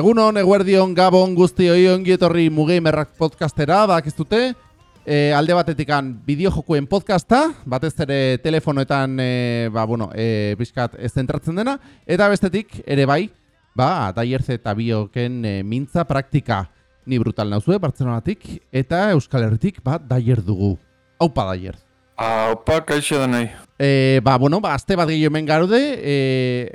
Egunon, eguerdion, gabon, guzti, oi, ongi etorri mugeimerrak podcastera, dute, e, alde batetikan bideo jokuen podcasta, batez ere telefonoetan, e, ba, bueno, e, bizkat ez zentratzen dena, eta bestetik, ere bai, ba, daierze eta bioken e, mintza praktika, ni brutal nauzue, Bartzelonatik, eta Euskal Herritik, ba, daier dugu. Haupa daier. Haupa, kaixo da nahi. E, ba, bueno, ba, azte bat gehiago hemen garude, e,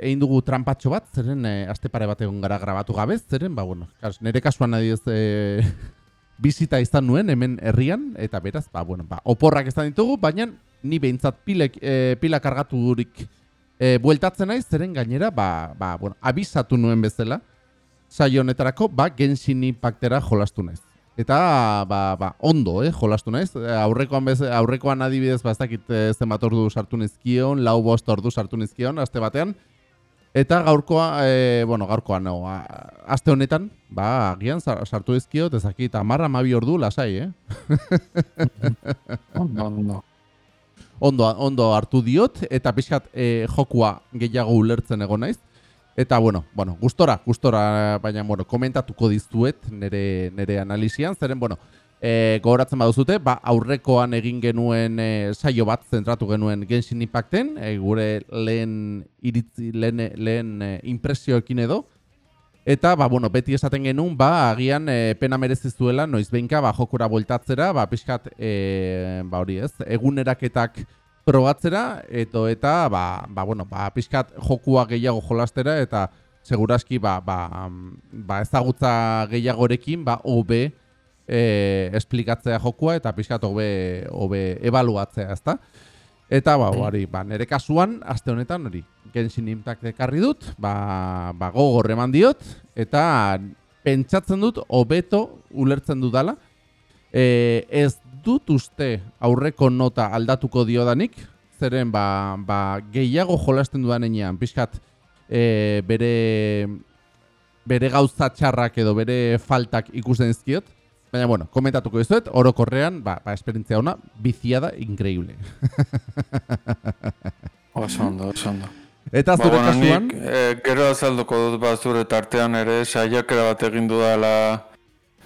egin dugu trampatxo bat, zeren e, azte pare bat egon gara grabatu gabez, zeren, ba, bueno, kas, nire kasuan nahi ez e, bizita izan nuen hemen herrian, eta beraz, ba, bueno, ba, oporrak izan ditugu, baina ni behintzat pilek, e, pila kargatu durik e, bueltatzen naiz, zeren gainera, ba, ba, bueno, abizatu nuen bezala, saio honetarako, ba, Genshin Impactera jolastu naiz. Eta ba, ba, ondo, eh, jolastu naiz. Aurrekoan bez, aurrekoan adibidez ba ez dakit eh, zenbat ordu sartu nizkion, lau bost ordu sartu nizkion aste batean. Eta gaurkoa, e, bueno, gaurkoa no, aste honetan, ba, agian sartu dizkio, ezakit 10 12 ordu lasai, eh. ondo, ondo. Ondo, ondo hartu diot eta pixkat e, jokua gehiago ulertzen egon naiz. Eta bueno, bueno, gustora, gustora, baina bueno, komentatuko dizuet nere nere analizian, zeren bueno, e, gogoratzen baduzute, ba, aurrekoan egin genuen e, saio bat zentratu genuen Genshin Impacten, e, gure lehen iritzi lehen, lehen e, impresioekin edo. Eta ba, bueno, beti esaten genuen, ba, agian e, pena merezi zuela noiz behinka ba jokura bueltatzera, ba pixkat e, ba hori, ez? Eguneraketak probatzera eto eta ba, ba, bueno, ba, pixkat jokua gehiago jolastera eta seguraski ba, ba, ba ezagutza gehiagorekin ba, OB e, esplikatzea jokua eta pixkat OB, OB ebaluatzea, ezta? Eta ba, hori, ba, nire kasuan, aste honetan, hori, Genshin Impact ekarri dut, ba, ba gogor eman diot, eta pentsatzen dut, hobeto ulertzen dudala, e, ez dut uste aurreko nota aldatuko diodanik, zeren ba, ba gehiago jolasten dudan enean, pixkat e, bere, bere gauza txarrak edo bere faltak ikusten izkiot, baina bueno, komentatuko dizuet, orokorrean, ba, ba esperientzia ona, biziada, increíble. oso ondo, oso ondo. Eta zure ba, kasuan... Nik, e, gero azalduko dut ba, zure tartean ere, saiakera bat egin dudala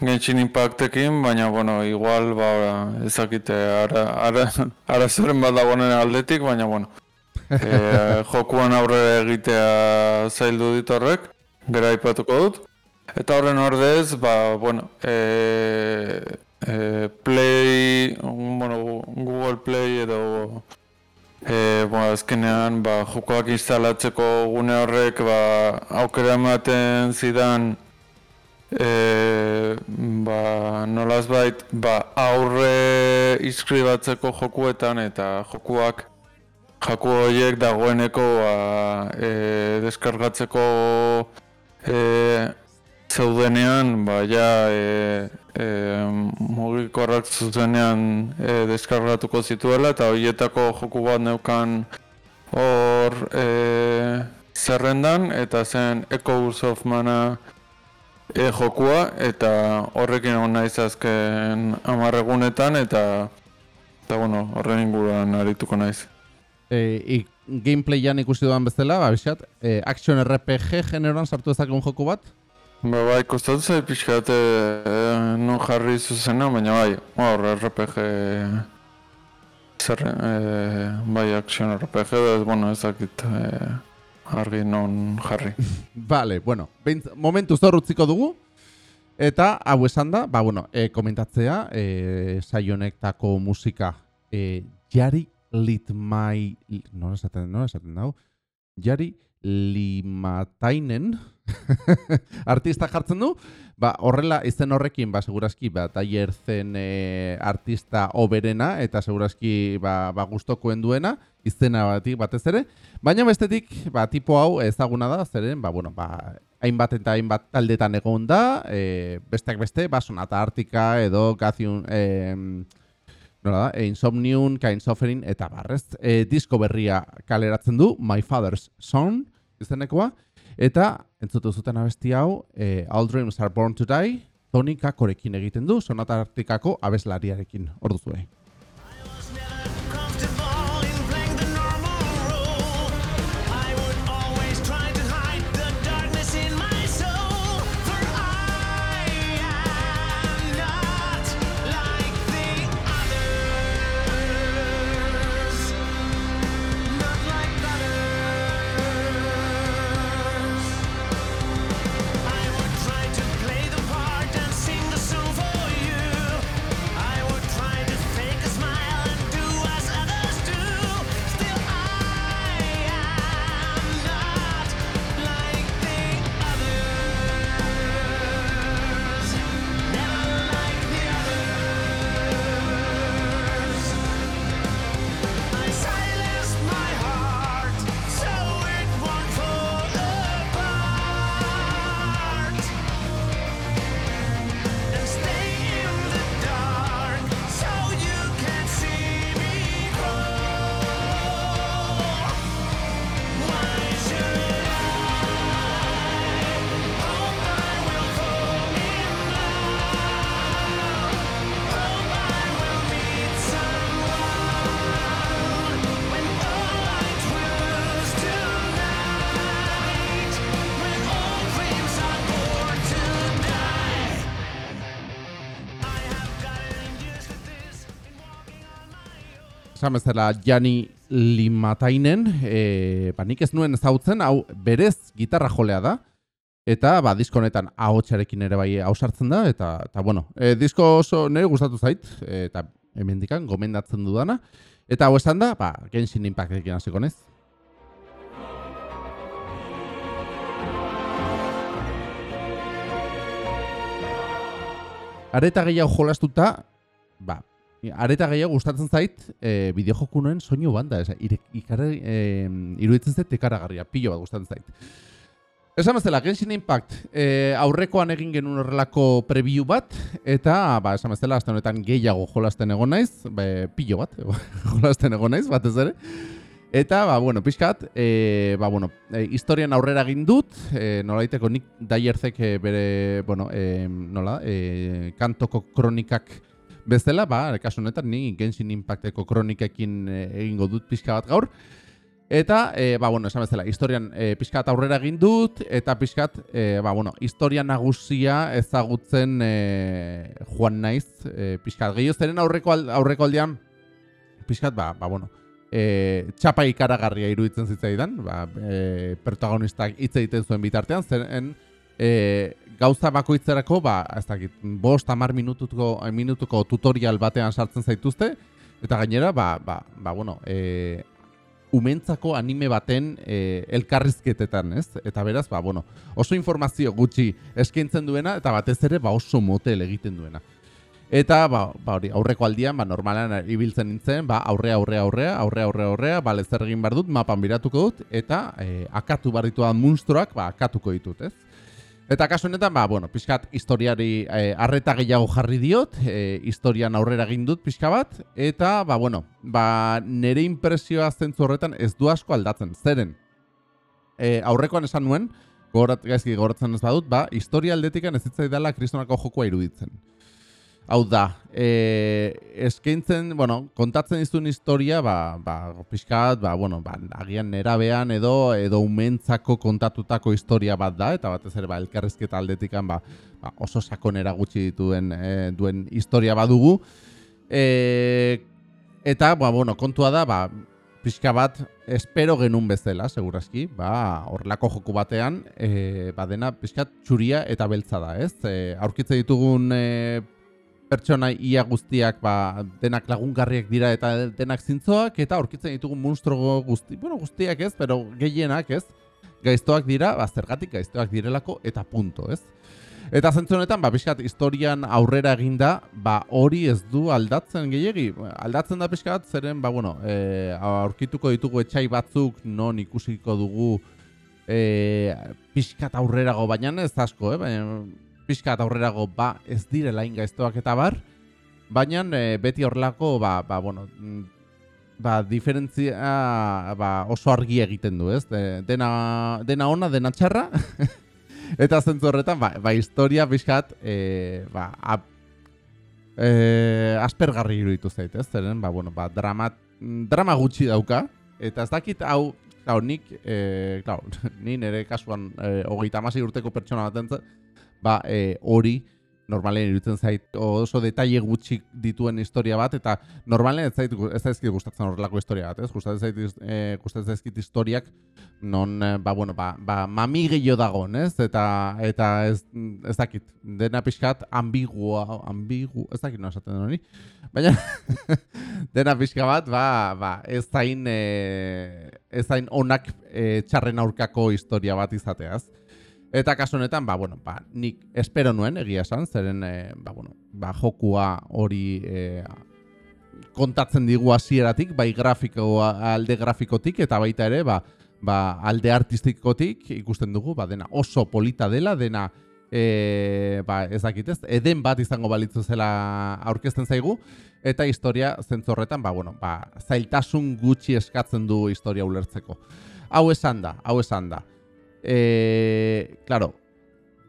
Genshin Impactekin, baina, bueno, igual, ba, ezakite, ara, ara, ara zuren bat dagoenen aldetik, baina, bueno, e, jokuan aurre egitea zaildu ditorrek, gara ipatuko dut. Eta horren ordez, ba, bueno, e, e, Play, bueno, Google Play edo, e, bueno, azkenean, ba, jokoak instalatzeko gune horrek, ba, aukera ematen zidan, e, ba, nolaz bait, ba, aurre iskribatzeko jokuetan eta jokuak jaku horiek dagoeneko ba, e, deskargatzeko e, zeudenean, ba, ja, e, e, mugikorrak zuzenean e, deskargatuko zituela eta horietako joku bat neukan hor e, zerrendan eta zen Echo of Mana e, jokua eta horrekin egon naiz azken amarregunetan eta eta bueno, horren inguruan arituko naiz. E, gameplayan ikusi duan bezala, ba, bisat, e, action RPG generoan sartu ezagun joku bat? Ba, bai, kostatu zai pixkat e, non jarri zuzena, baina bai, hor RPG zer, e, bai, action RPG, ez, bueno, ezakit, e, argi non jarri. Vale, bueno, momentu zorrutziko dugu. Eta hau esan da, ba, bueno, e, komentatzea, e, saionektako musika e, Jari Litmai... No esaten, no esaten dago. Jari Limatainen artista jartzen du, ba, horrela izen horrekin, ba, segurazki, ba, taier zen e, artista oberena, eta segurazki, ba, ba guztokoen duena, izena batik batez ere, baina bestetik, ba, tipo hau ezaguna da, zeren, ba, bueno, ba, hainbat eta hainbat taldetan egon da, e, besteak beste, ba, sonata artika edo gaziun, e, nola da, e, insomnium, kain suffering, eta barrez, e, disko berria kaleratzen du, My Father's Son, izenekoa, eta entzutu zuten abesti hau, e, All Dreams Are Born to Die, Tony Kakorekin egiten du, sonata artikako abeslariarekin, ordu esan Jani Limatainen, e, ba, nik ez nuen ezautzen, hau berez gitarra jolea da, eta ba, disko honetan ahotsarekin ere bai hausartzen da, eta, eta bueno, e, disko oso nire gustatu zait, eta hemendikan gomendatzen dudana, eta hau esan da, ba, Genshin Impactekin hasiko nez. Areta gehiago jolastuta, ba, areta gehiago gustatzen zait e, bideojokunoen soinu banda, esa, ikare, e, iruditzen zait tekaragarria, pilo bat gustatzen zait. Esan bezala, Genshin Impact e, aurrekoan egin genuen horrelako preview bat, eta, ba, esan bezala, azte honetan gehiago jolasten egon naiz, be, pilo bat, jolasten egon naiz, batez ere. Eta, ba, bueno, pixkat, e, ba, bueno, e, historian aurrera egin dut, e, nolaiteko nik daierzek bere, bueno, e, nola, e, kantoko kronikak bezala, ba, kasu honetan, ni Genshin Impacteko kronikekin e, egingo dut pixka bat gaur. Eta, e, ba, bueno, esan bezala, historian e, pixkat aurrera egin dut, eta pixkat, e, ba, bueno, historia nagusia ezagutzen e, joan naiz, e, pixkat. Gehioz, zeren aurreko, aurreko aldean, pixkat, ba, ba, bueno, e, txapa ikaragarria iruditzen zitzaidan, ba, e, protagonistak hitz egiten zuen bitartean, zen e, gauza bakoitzerako, ba, ez dakit, bost amar minutuko, minutuko tutorial batean sartzen zaituzte, eta gainera, ba, ba, ba bueno, e, umentzako anime baten e, elkarrizketetan, ez? Eta beraz, ba, bueno, oso informazio gutxi eskaintzen duena, eta batez ere, ba, oso motel egiten duena. Eta ba, ba hori, aurreko aldian, ba, normalan ibiltzen nintzen, ba, aurrea, aurrea, aurrea, aurrea, aurrea, aurrea, ba, lezer egin behar dut, mapan biratuko dut, eta e, akatu behar dituan munstroak, ba, akatuko ditut, ez? Eta kasu honetan, ba, bueno, pixkat historiari e, arreta gehiago jarri diot, e, historian aurrera egin dut pixka bat, eta, ba, bueno, ba, nire impresioa zentzu horretan ez du asko aldatzen, zeren, e, aurrekoan esan nuen, gaizki goratzen ez badut, ba, historia aldetikan ez zitzai dela kristonako jokoa iruditzen. Hau da, e, eskaintzen, bueno, kontatzen dizun historia, ba, ba, pixkat, ba, bueno, ba, agian nerabean edo edo umentzako kontatutako historia bat da, eta batez ere, ba, elkarrizketa aldetikan, ba, ba, oso sakonera gutxi dituen e, duen historia badugu. E, eta, ba, bueno, kontua da, ba, pixka bat, espero genun bezala, segurazki, ba, horrelako joku batean, e, ba, dena pixkat txuria eta beltza da, ez? E, aurkitze ditugun e, pertsona ia guztiak ba, denak lagungarriak dira eta denak zintzoak eta aurkitzen ditugu monstro guzti, bueno, guztiak ez, pero gehienak ez, gaiztoak dira, ba, zergatik gaiztoak direlako eta punto, ez? Eta zentzu honetan, ba, pixkat, historian aurrera eginda, ba, hori ez du aldatzen gehiagi. Aldatzen da pixkat, zeren, ba, bueno, e, aurkituko ditugu etxai batzuk non ikusiko dugu e, pixkat aurrerago, baina ez asko, eh? baina pixka aurrerago ba ez direla ingaiztoak eta bar, baina e, beti horrelako ba, ba, bueno, mm, ba, diferentzia ba, oso argi egiten du, ez? dena, dena ona, dena txarra, eta zentzu horretan, ba, ba historia pixkat, e, ba, ap, e, aspergarri iruditu zait, ez? Zeren, ba, bueno, ba, drama, drama gutxi dauka, eta ez dakit hau, Klar, nik, e, klar, ni nire kasuan e, hogeita urteko pertsona bat ba, e, hori normalen irutzen zait oso detaile gutxi dituen historia bat eta normalen ez zait ez zaizkit gustatzen horrelako historia bat, ez? Gustatzen zait eh gustatzen zaizkit historiak non e, ba bueno, ba, ba mami gehiago dago, ez? Eta eta ez ez dakit. Dena pixkat ambigua, ambigu, ez dakit nola esaten hori. Baina dena pixka bat, ba, ba ez zain e, ez zain onak e, txarren aurkako historia bat izateaz. Eta kasu honetan, ba, bueno, ba, nik espero nuen egia esan, zeren e, ba, bueno, ba, jokua hori e, kontatzen digu hasieratik, bai grafiko alde grafikotik eta baita ere, ba, ba, alde artistikotik ikusten dugu, ba, dena oso polita dela, dena e, ba, ez dakitez, eden bat izango balitzu zela aurkezten zaigu, eta historia zentzorretan, ba, bueno, ba, zailtasun gutxi eskatzen du historia ulertzeko. Hau esan da, hau esan da e, claro,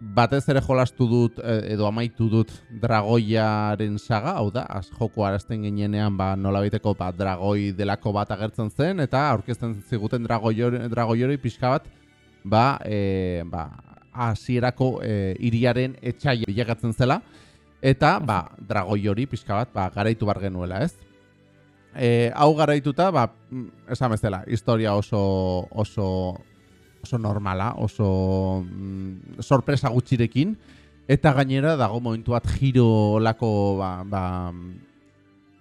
batez ere jolastu dut e, edo amaitu dut dragoiaren saga, hau da, az joko arazten ginenean ba, nola baiteko ba, dragoi delako bat agertzen zen, eta aurkezten ziguten dragoi hori pixka bat, ba, e, ba, asierako e, iriaren etxai bilagatzen zela, eta ba, dragoi hori pixka bat ba, garaitu bar genuela, ez? e, hau garaituta, ba, mm, esan bezala, historia oso, oso, oso normala, oso mm, sorpresa gutxirekin, eta gainera dago momentu bat giro lako, ba, ba,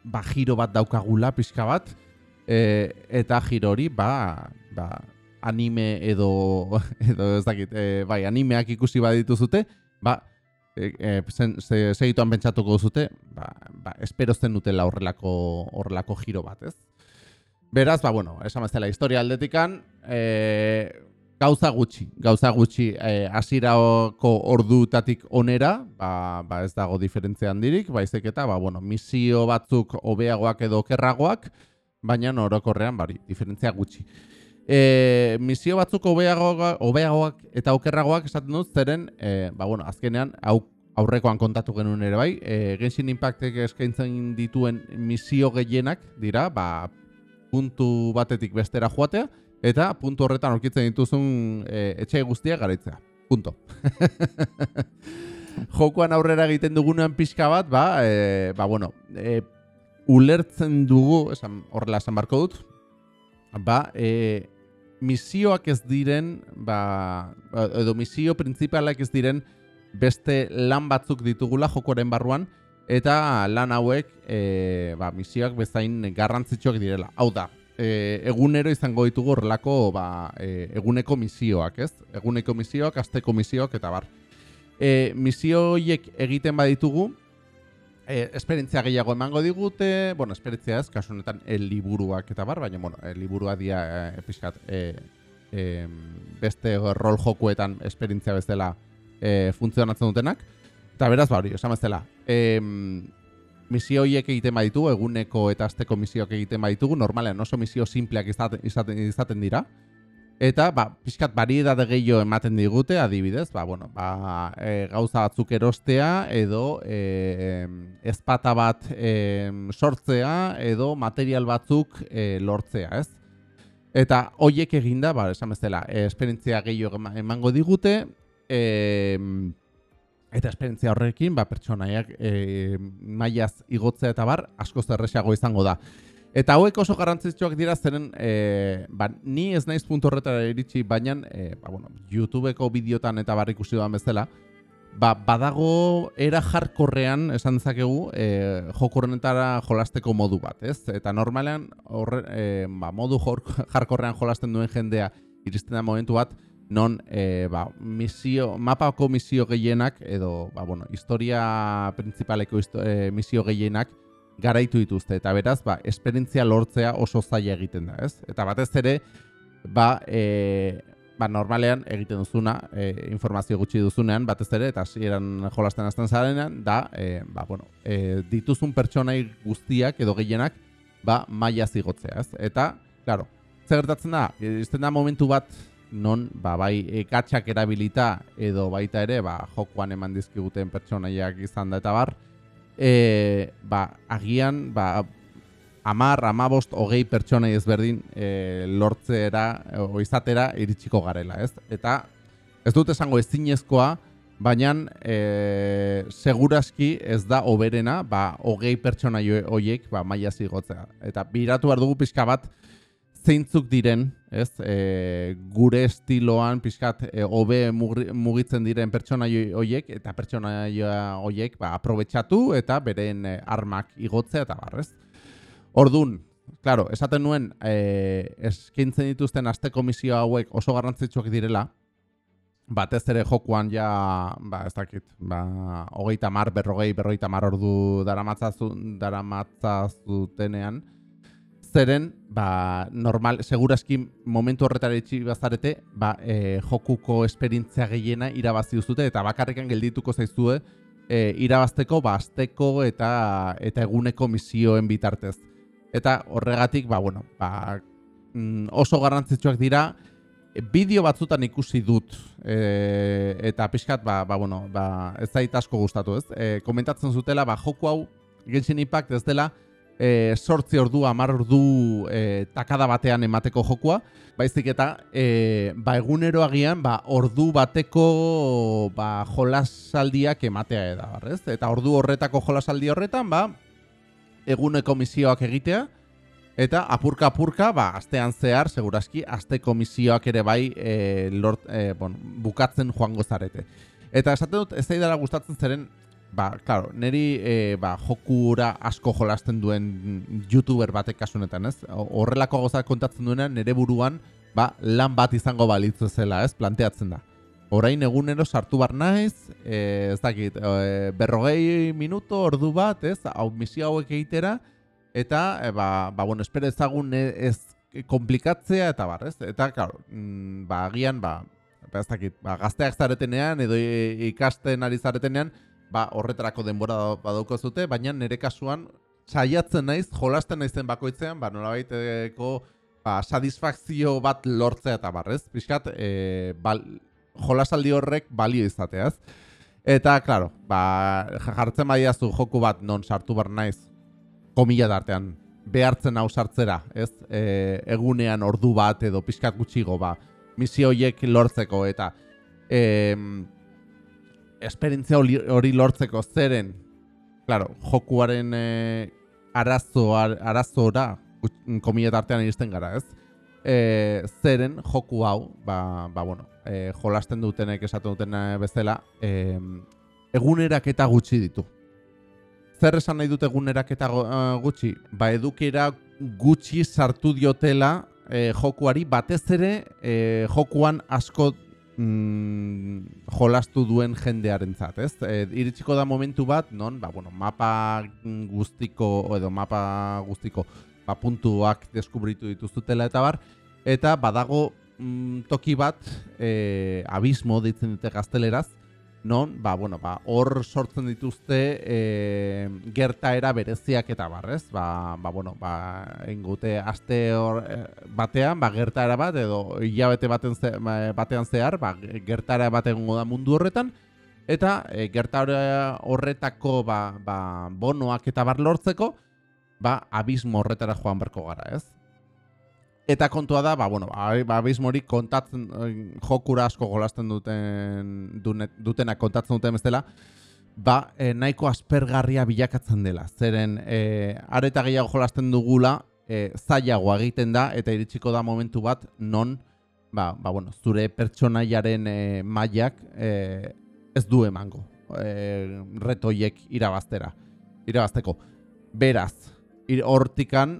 ba giro bat daukagula, pixka bat, e, eta giro hori, ba, ba, anime edo, edo ez dakit, e, bai, animeak ikusi baditu zute, ba, e, e, segituan pentsatuko zute, ba, ba, espero zen dutela horrelako, horrelako giro bat, ez? Beraz, ba, bueno, esan mazela, historia aldetikan, e, gauza gutxi, gauza gutxi e, asirako ordutatik onera, ba, ba ez dago diferentzia handirik, baizek eta, ba, bueno, misio batzuk hobeagoak edo okerragoak, baina orokorrean bari, diferentzia gutxi. E, misio batzuk hobeagoak eta okerragoak esaten dut zeren, e, ba, bueno, azkenean, hau aurrekoan kontatu genuen ere bai, e, Genshin Impactek eskaintzen dituen misio gehienak dira, ba, puntu batetik bestera joatea, eta puntu horretan aurkitzen dituzun e, etxe guztia garaitzea. Punto. Jokoan aurrera egiten dugunean pixka bat, ba, e, ba bueno, e, ulertzen dugu, esan, horrela esan barko dut, ba, e, misioak ez diren, ba, edo misio printzipalak ez diren beste lan batzuk ditugula jokoren barruan, eta lan hauek e, ba, misioak bezain garrantzitsuak direla. Hau da, e, egunero izango ditugu horrelako ba, e, eguneko misioak, ez? Eguneko misioak, asteko misioak, eta bar. E, misioiek egiten baditugu, e, esperientzia gehiago emango digute, bueno, esperientzia ez, kasu honetan, el liburuak eta bar, baina, bueno, el liburua dia, e, pixkat, e, e, beste rol jokuetan esperientzia bezala e, funtzionatzen dutenak. Eta beraz, ba, hori, esan bezala, e, misio hiek egiten baditu, eguneko eta asteko misioak egiten baditugu, normalean oso misio simpleak izaten, izaten, izaten dira, Eta, ba, pixkat bariedade gehiago ematen digute, adibidez, ba, bueno, ba, e, gauza batzuk erostea, edo e, ezpata bat e, sortzea, edo material batzuk e, lortzea, ez? Eta, hoiek eginda, ba, esan bezala, esperientzia gehiago emango digute, e, eta esperientzia horrekin, ba, pertsonaiak e, mailaz igotzea eta bar, asko zerrexago izango da. Eta hauek oso garrantzitsuak dira zeren, e, ba, ni ez naiz puntu horretara iritsi, baina e, ba, bueno, YouTubeko bideotan eta barrik ikusi duan bezala, ba, badago era jarkorrean, esan dezakegu, e, jokurrenetara jolasteko modu bat, ez? Eta normalean, horre, e, ba, modu jarkorrean jolasten duen jendea iristen da momentu bat, non e, ba, misio, mapako misio gehienak, edo, ba, bueno, historia principaleko e, misio gehienak, garaitu dituzte eta beraz ba esperientzia lortzea oso zaila egiten da, ez? Eta batez ere ba, e, ba normalean egiten duzuna, e, informazio gutxi duzunean batez ere eta hasieran jolasten hasten zarenean da e, ba, bueno, e, dituzun pertsonai guztiak edo gehienak ba maila zigotzea, ez? Eta claro, zer gertatzen da? Izten da momentu bat non ba, bai ekatxak erabilita edo baita ere ba, jokoan eman dizkiguten pertsonaiak izan da eta bar, e, ba, agian ba, amar, amabost, hogei pertsona ezberdin e, lortzera o izatera iritsiko garela, ez? Eta ez dut esango ezinezkoa, baina e, seguraski ez da oberena, ba, hogei pertsona horiek ba, maia zigotzea. Eta biratu behar dugu pixka bat, zeintzuk diren, ez, e, gure estiloan pixkat e, hobe mugitzen diren pertsona horiek eta pertsona horiek ba, aprobetsatu eta beren e, armak igotzea eta barrez. Ordun, claro, esaten nuen e, eskintzen dituzten aste komisio hauek oso garrantzitsuak direla, batez ere jokuan ja, ba, ez dakit, ba, hogeita mar, berrogei, berrogeita mar ordu daramatzaztutenean, zeren, ba, normal, seguraski momentu horretara itxi bazarete, ba, e, jokuko esperintzia gehiena irabazi duzute, eta bakarrikan geldituko zaizue, e, irabazteko, ba, azteko eta, eta eguneko misioen bitartez. Eta horregatik, ba, bueno, ba, mm, oso garrantzitsuak dira, bideo batzutan ikusi dut, e, eta pixkat, ba, ba, bueno, ba, ez zait asko gustatu, ez? E, komentatzen zutela, ba, joku hau, Genshin Impact ez dela, e, sortzi ordu, amar ordu e, takada batean emateko jokua, baizik eta e, ba, egunero agian ba, ordu bateko ba, jolasaldiak ematea eda, Eta ordu horretako jolasaldi horretan, ba, eguneko misioak egitea, Eta apurka apurka, ba, astean zehar, seguraski, aste komisioak ere bai e, lort, e, bon, bukatzen joango zarete. Eta esaten dut, ez da gustatzen zeren, ba, claro, neri e, ba, jokura asko jolasten duen youtuber batek kasunetan, ez? Horrelako gozak kontatzen duena, nere buruan, ba, lan bat izango balitzu zela, ez? Planteatzen da. Orain egunero sartu bar naiz, e, ez dakit, e, berrogei minuto, ordu bat, ez? Hau misio hauek egitera, eta, e, ba, ba, bueno, espero ezagun ez komplikatzea, eta bar, ez? Eta, claro, mm, ba, agian, ba, ba, ez dakit, ba, gazteak zaretenean, edo ikasten ari zaretenean, ba, horretarako denbora badauko zute, baina nire kasuan, saiatzen naiz, jolasten naizen bakoitzean, ba, nolabaiteko, ba, satisfakzio bat lortzea eta barrez, pixkat, e, bal, jolasaldi horrek balio izateaz. Eta, klaro, ba, jartzen badiazu joku bat non sartu bar naiz, komila dartean, behartzen hau sartzera, ez? E, egunean ordu bat edo pixkat gutxigo, ba, misio horiek lortzeko eta e, esperientzia hori lortzeko zeren, klaro, jokuaren e, arazo, arazora, komila dartean iristen gara, ez? E, zeren joku hau, ba, ba bueno, e, jolasten dutenek esaten duten bezala, e, egunerak eta gutxi ditu. Zer esan nahi dute egunerak eta gutxi? Ba, edukera gutxi sartu diotela e, jokuari, batez ere e, jokuan asko mm, jolastu duen jendearen zat, ez? E, iritsiko da momentu bat, non, ba, bueno, mapa guztiko, edo mapa guztiko, ba, puntuak deskubritu dituztutela eta bar, eta badago mm, toki bat, e, abismo ditzen dute gazteleraz, non, ba, bueno, ba, hor sortzen dituzte e, gertaera bereziak eta barrez, ba, ba, bueno, ba, ingute aste hor e, batean, ba, gertaera bat, edo hilabete baten ze, ba, batean zehar, ba, gertaera bat egongo da mundu horretan, eta e, gertaera horretako ba, ba, bonoak eta bar lortzeko, ba, abismo horretara joan berko gara, ez? Eta kontua da, ba, bueno, ba, ba abismo hori kontatzen, jokura asko golasten duten, dutena kontatzen duten bezala, ba, e, nahiko aspergarria bilakatzen dela. Zeren, e, areta gehiago jolasten dugula, e, zailago egiten da, eta iritsiko da momentu bat, non, ba, ba bueno, zure pertsonaiaren e, mailak e, ez du emango. E, retoiek irabaztera. Irabazteko. Beraz, hortikan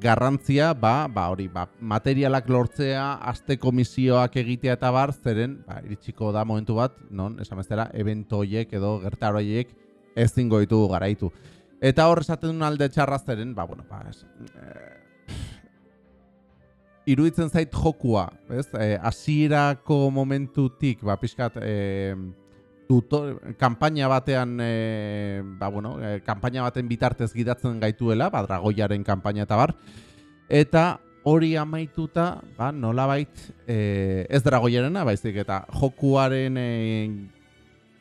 garrantzia ba, ba hori ba, materialak lortzea asteko misioak egitea eta bar zeren ba, iritsiko da momentu bat non esan bezala evento hoiek edo gertaro hoiek ezingo ditugu garaitu. Eta hor esaten duen alde txarra zeren ba bueno ba es, eh, iruditzen zait jokua ez eh, hasierako momentutik ba pixkat eh, tutor, kampaina batean e, ba, bueno, e, kampaina baten bitartez gidatzen gaituela, ba, dragoiaren kampaina eta bar, eta hori amaituta, ba, nolabait, e, ez dragoiarena, baizik, eta jokuaren e,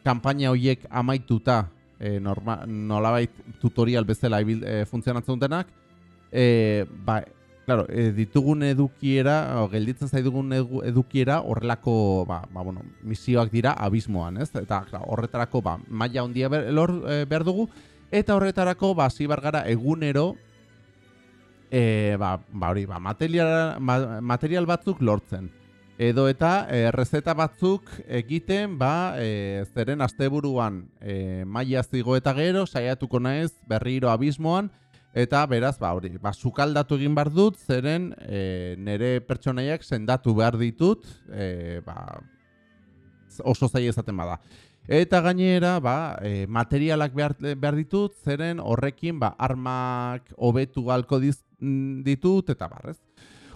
kampaina horiek amaituta, e, norma, nolabait tutorial bezala e, funtzionatzen dutenak, e, ba, Claro, e, ditugun edukiera, o, gelditzen zaidugun edukiera horrelako, ba, ba, bueno, misioak dira abismoan, ez? Eta horretarako, ba, maila handia ber, lor, e, behar dugu, eta horretarako, ba, zibar gara egunero, e, ba, ba, hori, ba, material, material batzuk lortzen. Edo eta e, rezeta batzuk egiten, ba, e, zeren asteburuan e, maila zigo eta gero, saiatuko naiz berriro abismoan, Eta beraz, ba, hori, ba, sukaldatu egin behar dut, zeren e, nire pertsonaiak sendatu behar ditut, e, ba, oso zai ezaten bada. Eta gainera, ba, e, materialak behar, behar ditut, zeren horrekin ba, armak hobetu galko ditut, eta barrez.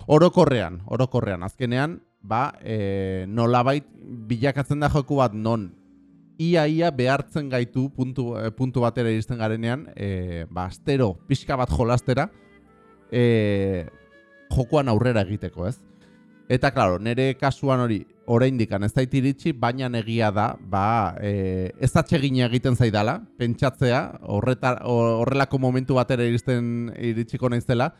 Orokorrean, orokorrean, azkenean, ba, e, nolabait bilakatzen da joku bat non ia ia behartzen gaitu puntu, eh, puntu batera iristen garenean, e, ba, astero, pixka bat jolastera, e, jokuan aurrera egiteko, ez? Eta, klaro, nire kasuan hori, oraindik ez zait iritsi, baina egia da, ba, e, ez atsegina egiten zaidala, pentsatzea, horretar, horrelako momentu batera iristen iritsiko naizela,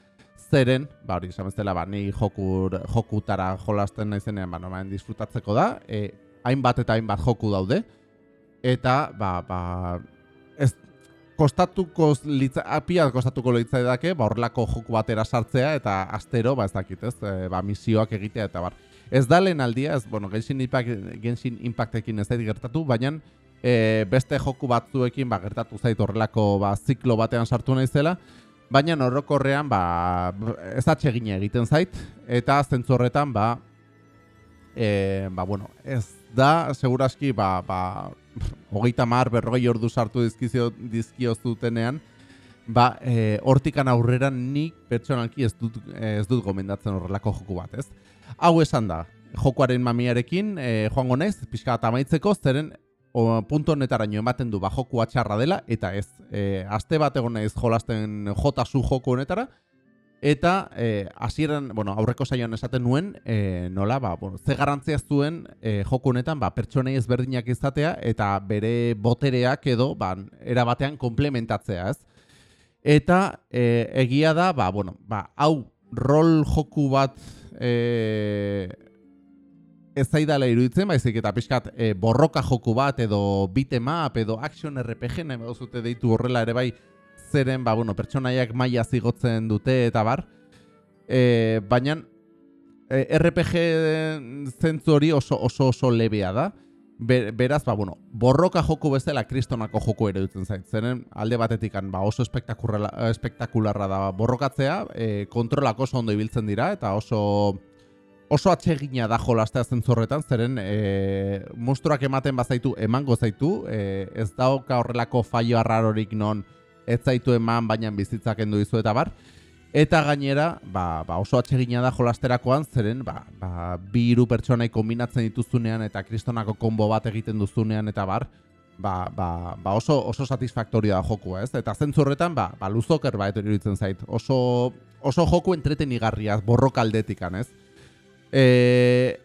zeren, ba, hori, esan ba, ni jokur, jokutara jolasten naizenean, ba, normalen disfrutatzeko da, e, hainbat eta hainbat joku daude, eta ba, ba, ez, kostatuko litza, apia kostatuko litza dake, ba horrelako joku batera sartzea eta astero, ba ez dakit, ez, e, ba misioak egitea eta bar. Ez da lehen aldia, ez, bueno, Genshin, Impact, Genshin Impactekin ez da gertatu, baina e, beste joku batzuekin ba, gertatu zait horrelako ba, ziklo batean sartu naizela, baina horrokorrean ba, ez atsegina egiten zait, eta zentzu horretan, ba, e, ba, bueno, ez da, seguraski, ba, ba, hogeita mar, berrogei ordu sartu dizkizio, dizkio zutenean, ba, e, hortikan aurrera nik pertsonalki ez dut, ez dut gomendatzen horrelako joku bat, ez? Hau esan da, jokuaren mamiarekin e, joango naiz, pixka bat amaitzeko, zeren o, punto honetaraino ematen du ba, joku atxarra dela, eta ez, e, aste bat egon naiz jolasten jotasu joku honetara, Eta eh, hasieran, bueno, aurreko saioan esaten nuen, eh, nola, ba, bueno, ze garantzia zuen eh, joku honetan, ba, pertsonei ezberdinak izatea eta bere botereak edo, ba, era batean komplementatzea, ez? Eta eh, egia da, ba, bueno, ba, hau rol joku bat eh, ez zaidala iruditzen, baizik eta pixkat eh, borroka joku bat edo beatmap edo action RPG, nahi zute deitu horrela ere bai, zeren, ba, bueno, pertsonaiak maila zigotzen dute eta bar. E, Baina e, RPG zentzu hori oso, oso oso lebea da. beraz, ba, bueno, borroka joko bezala kristonako joko ere dutzen zait. Zeren alde batetik ba, oso espektakularra da borrokatzea, e, kontrolak oso ondo ibiltzen dira eta oso oso atsegina da jolastea zentzorretan, zeren e, monstruak ematen bazaitu emango zaitu, e, ez dauka horrelako faio arrarorik non ez zaitu eman baina bizitzak endu dizu eta bar. Eta gainera, ba, ba oso atsegina da jolasterakoan, zeren ba, ba, bi hiru pertsonai kombinatzen dituzunean eta kristonako konbo bat egiten duzunean eta bar, ba, ba, ba oso, oso satisfaktoria da joku, ez? Eta zentzurretan, ba, ba luzoker ba iruditzen zait. Oso, oso joku entretenigarria, borroka aldetikan, ez? E,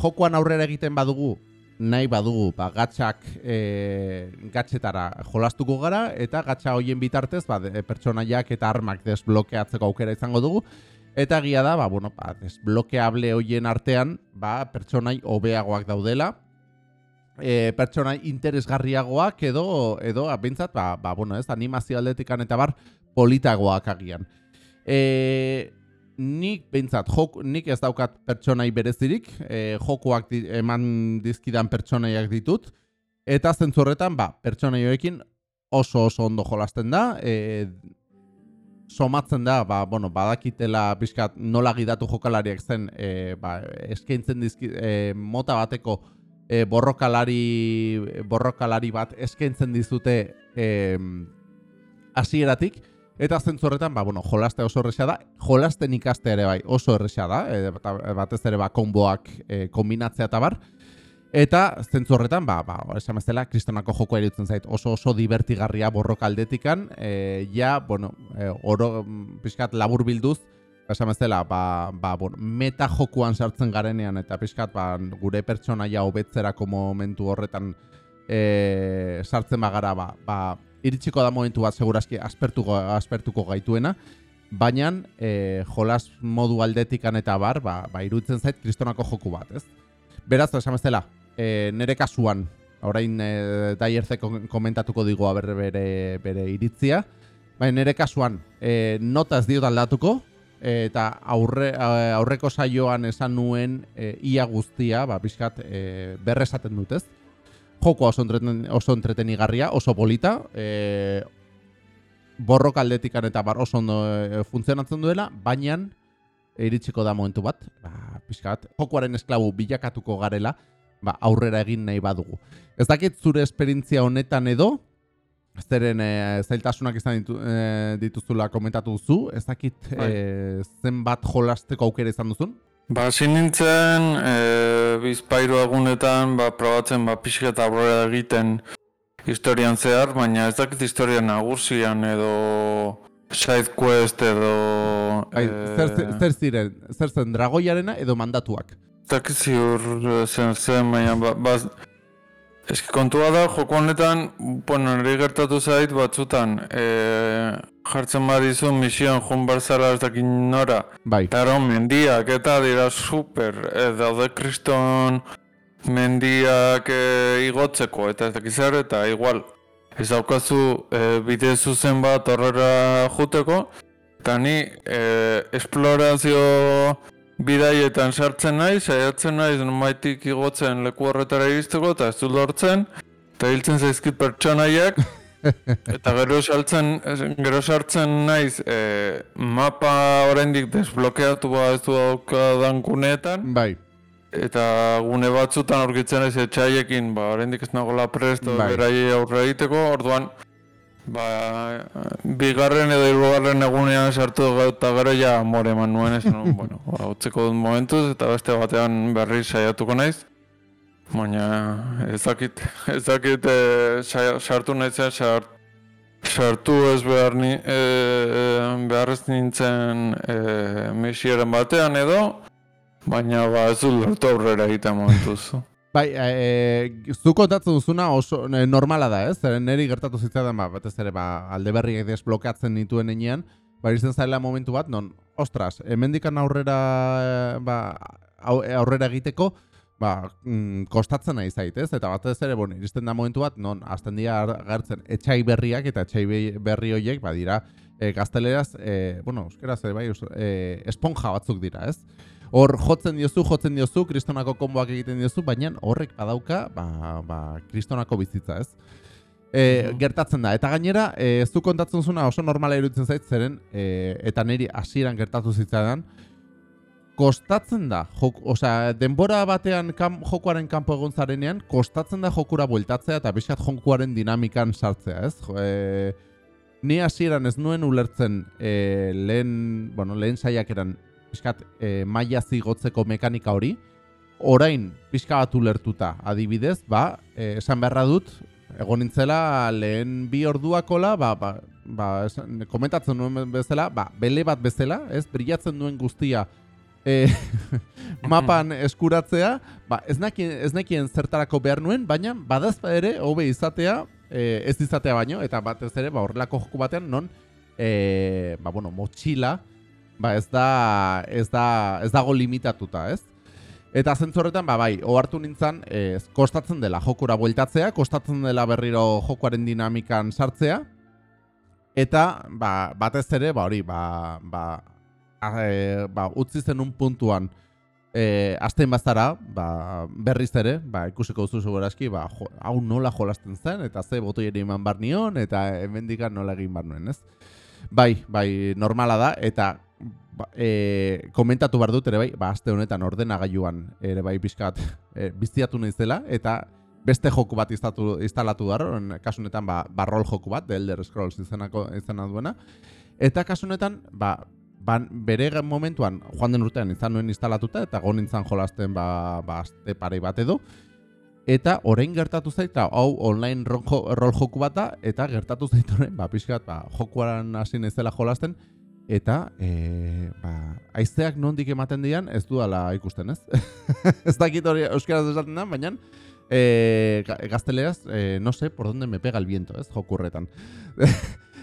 jokuan aurrera egiten badugu, nahi badugu ba, gatxak e, gatxetara jolastuko gara eta gatxa hoien bitartez ba, pertsonaiak eta armak desblokeatzeko aukera izango dugu. Eta gia da ba, bueno, ba, desblokeable hoien artean ba, pertsonai hobeagoak daudela. E, pertsonai interesgarriagoak edo edo abintzat ba, ba, bueno, ez, animazio aldetikan eta bar politagoak agian. E, nik behintzat, jok, nik ez daukat pertsonai berezirik, e, jokoak eman dizkidan pertsonaiak ditut, eta zentzorretan, ba, pertsonai horrekin oso oso ondo jolasten da, e, somatzen da, ba, bueno, badakitela pixkat nola gidatu jokalariak zen, e, ba, eskaintzen dizki, e, mota bateko e, borrokalari, borrokalari bat eskaintzen dizute e, hasieratik, Eta zentzu horretan, ba, bueno, jolaste oso erresa da, jolasten ikaste ere bai oso erresa da, e, batez ere ba, konboak e, kombinatzea eta bar. Eta zentzu horretan, ba, ba, esan bezala, kristonako joko eritzen zait oso oso divertigarria borroka aldetikan, e, ja, bueno, e, oro, pixkat labur bilduz, esan bezala, ba, ba, bon, meta jokuan sartzen garenean, eta pixkat, ba, gure pertsonaia hobetzerako momentu horretan e, sartzen bagara, ba, ba, iritsiko da momentu bat segurazki aspertuko, aspertuko gaituena, baina e, jolas modu aldetikan eta bar, ba, ba iruditzen zait kristonako joku bat, ez? Beraz, esan bezala, e, nere kasuan, orain e, daierze komentatuko digu bere, bere, bere iritzia, baina nere kasuan, e, nota ez diot aldatuko, eta aurre, aurreko saioan esan nuen e, ia guztia, ba, bizkat, e, berresaten dut, ez? Joko oso, entreten, oso entretenigarria, oso polita, e, borrok aldetikan eta bar oso ondo e, funtzionatzen duela, baina iritsiko da momentu bat, ba, pixkat, jokoaren esklabu bilakatuko garela, ba, aurrera egin nahi badugu. Ez dakit zure esperientzia honetan edo, zeren e, zailtasunak izan ditu, e, dituzula komentatu duzu, ez dakit bai. e, zenbat jolasteko aukera izan duzun? Ba, zin nintzen, e, bizpairu egunetan, ba, probatzen, ba, pixka eta aurrera egiten historian zehar, baina ez dakit historian nagusian edo side quest edo... Ai, e... zer, zer ziren, zer zen, dragoiarena edo mandatuak? Ez dakit ziur zen zen, baina, ba, ba, Eski kontua da, joko honetan, bueno, nire gertatu zait batzutan, e, jartzen badizu misioan joan barzara ez dakin nora. Bai. Eta mendiak eta dira super, e, daude kriston mendiak e, igotzeko, eta ez dakiz eta igual. ez daukazu e, bide zuzen bat horrela juteko, eta ni e, esplorazio bidaietan sartzen naiz, saiatzen naiz nomaitik igotzen leku horretara iristeko, eta ez du lortzen, eta hiltzen zaizkit pertsonaiak, eta gero saltzen, gero sartzen naiz e, mapa oraindik desblokeatu bat ez du daukadan guneetan, Bai, Eta gune batzutan aurkitzen ez etxaiekin, ba, oraindik ez nagola prest, Bai. berai aurre egiteko, orduan, ba, bigarren edo hirugarren egunean sartu eta gero ja more eman nuen ez, no? bueno, ba, utzeko dut momentuz, eta beste batean berri saiatuko naiz. Baina ez dakit, ez dakit e, sartu naizen, sart, sartu ez behar, ni, e, e, behar ez nintzen e, misieren batean edo, Baina ba ez dut lortu aurrera egiten momentuz. Bai, e, zu kontatzen duzuna oso e, normala da, ez? Zeren neri gertatu zitzaidan, ba, batez ere, ba, alde berriak desblokeatzen nituen enean, ba, izten zaila momentu bat, non, ostras, hemendikan aurrera, ba, au- aurrera egiteko, ba, mm, kostatzen nahi zait, ez? Eta batez ere, bon, iristen da momentu bat, non, azten dira agertzen etxai berriak eta etxai be- berri horiek, ba, dira, e, gazteleraz, e, bueno, euskeraz ere bai, e, esponja batzuk dira, ez? Hor jotzen diozu, jotzen diozu, kristonako konboak egiten diozu, baina horrek badauka, ba, ba, kristonako bizitza, ez? E, Mhm. Gertatzen da, eta gainera, e, zu kontatzen zuna oso normala iruditzen zait, zeren, e, eta niri hasieran gertatu zitzaidan, kostatzen da, jok, osea, denbora batean kam, jokuaren kanpo egon zarenean, kostatzen da jokura bueltatzea eta bizkat jokuaren dinamikan sartzea, ez? E, ni hasieran ez nuen ulertzen e, lehen, bueno, lehen saiakeran pixkat e, maila zigotzeko mekanika hori, orain pixka bat ulertuta. Adibidez, ba, e, esan beharra dut, egon nintzela lehen bi orduakola, ba, ba, ba, esan, komentatzen nuen bezala, ba, bele bat bezala, ez, brillatzen duen guztia e, mapan eskuratzea, ba, ez, nekien, ez nekien zertarako behar nuen, baina badaz ere hobe izatea, e, ez izatea baino, eta batez ere, ba, horrelako joku batean, non, e, ba, bueno, motxila, ba, ez da, ez da, ez dago limitatuta, ez? Eta zentzu horretan, ba, bai, ohartu nintzen, ez, kostatzen dela jokura bueltatzea, kostatzen dela berriro jokuaren dinamikan sartzea, eta, ba, batez ere, ba, hori, ba, ba, a, e, ba, utzi zenun puntuan, e, azten bazara, ba, berriz ere, ba, ikusiko duzu segurazki, ba, jo, hau nola jolasten zen, eta ze botoi ere eman bar nion, eta hemendikan nola egin bar nuen, ez? Bai, bai, normala da, eta ba, e, komentatu behar dut ere bai, ba, aste honetan ordenagailuan ere bai pixkat e, biztiatu naizela, eta beste joku bat iztatu, instalatu hor, kasu honetan ba, barrol joku bat, The Elder Scrolls izenako, izena duena, eta kasu honetan, ba, ban, bere momentuan, joan den urtean izan nuen instalatuta, eta gon nintzen jolasten ba, ba, aste pare bat edo, eta orain gertatu zait, hau online rol, rol joku bat da, eta gertatu zait orain, ba, pixkat, ba, jokuaren hasi naizela jolasten, eta e, ba, aizeak nondik ematen dian ez dudala ikusten, ez? ez dakit hori euskaraz esaten da, baina e, ga- gazteleraz, e, no sé, por donde me pega el viento, ez? Joku horretan.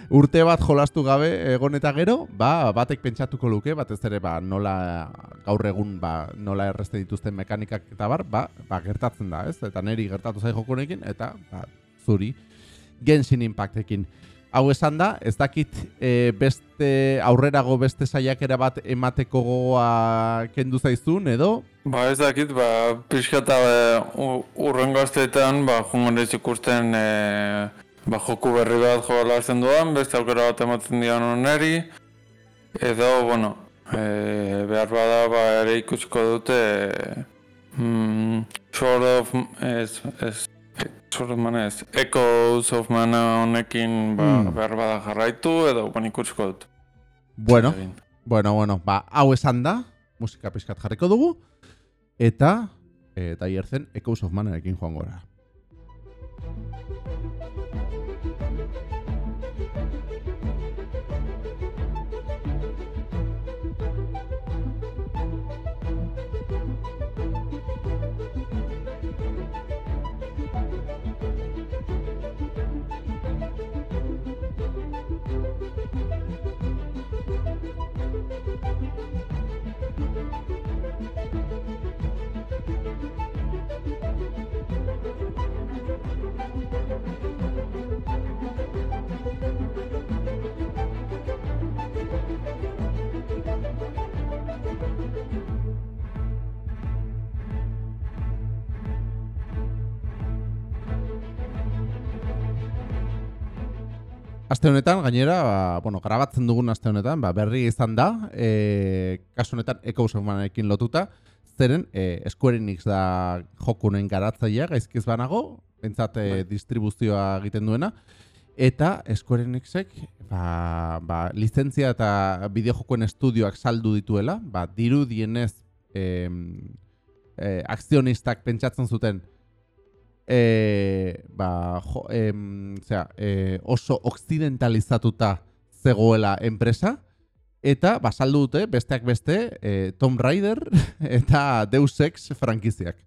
Urte bat jolastu gabe egon eta gero, ba, batek pentsatuko luke, batez ere ba, nola gaur egun ba, nola errezte dituzten mekanikak eta bar, ba, ba, gertatzen da, ez? Eta neri gertatu zai joku honekin, eta ba, zuri Genshin Impactekin. Hau esan da, ez dakit e, beste aurrerago beste saiakera bat emateko gogoa kendu zaizun edo? Ba ez dakit, ba, pixkata e, urrengo asteetan, ba, jungo naiz ikusten e, ba, joku berri bat jolasten duan, beste aukera bat ematen dian oneri, edo, bueno, e, behar bada, ba, ere ikusiko dute, mm, sort of, ez, ez, sort of mana ez, Echoes of Mana honekin, ba, Mm. behar bada jarraitu, edo, bueno, ikusiko dut. bueno, Egin. bueno, bueno, ba, hau esan da, musika pixkat jarriko dugu, eta eta iertzen Echoes of Manarekin joango gara. Aste honetan, gainera, ba, bueno, grabatzen dugun aste honetan, ba, berri izan da, e, kasu honetan Softmanekin lotuta, zeren e, Square Enix da jokunen garatzailea, gaizkiz banago, bentsat e, distribuzioa egiten duena, eta Square Enixek ba, ba, lizentzia eta bideojokoen estudioak saldu dituela, ba, diru dienez e, e, akzionistak pentsatzen zuten e, ba, jo, em, zera, e, oso okzidentalizatuta zegoela enpresa, eta basaldu dute besteak beste e, Tomb Raider eta Deus Ex frankiziak.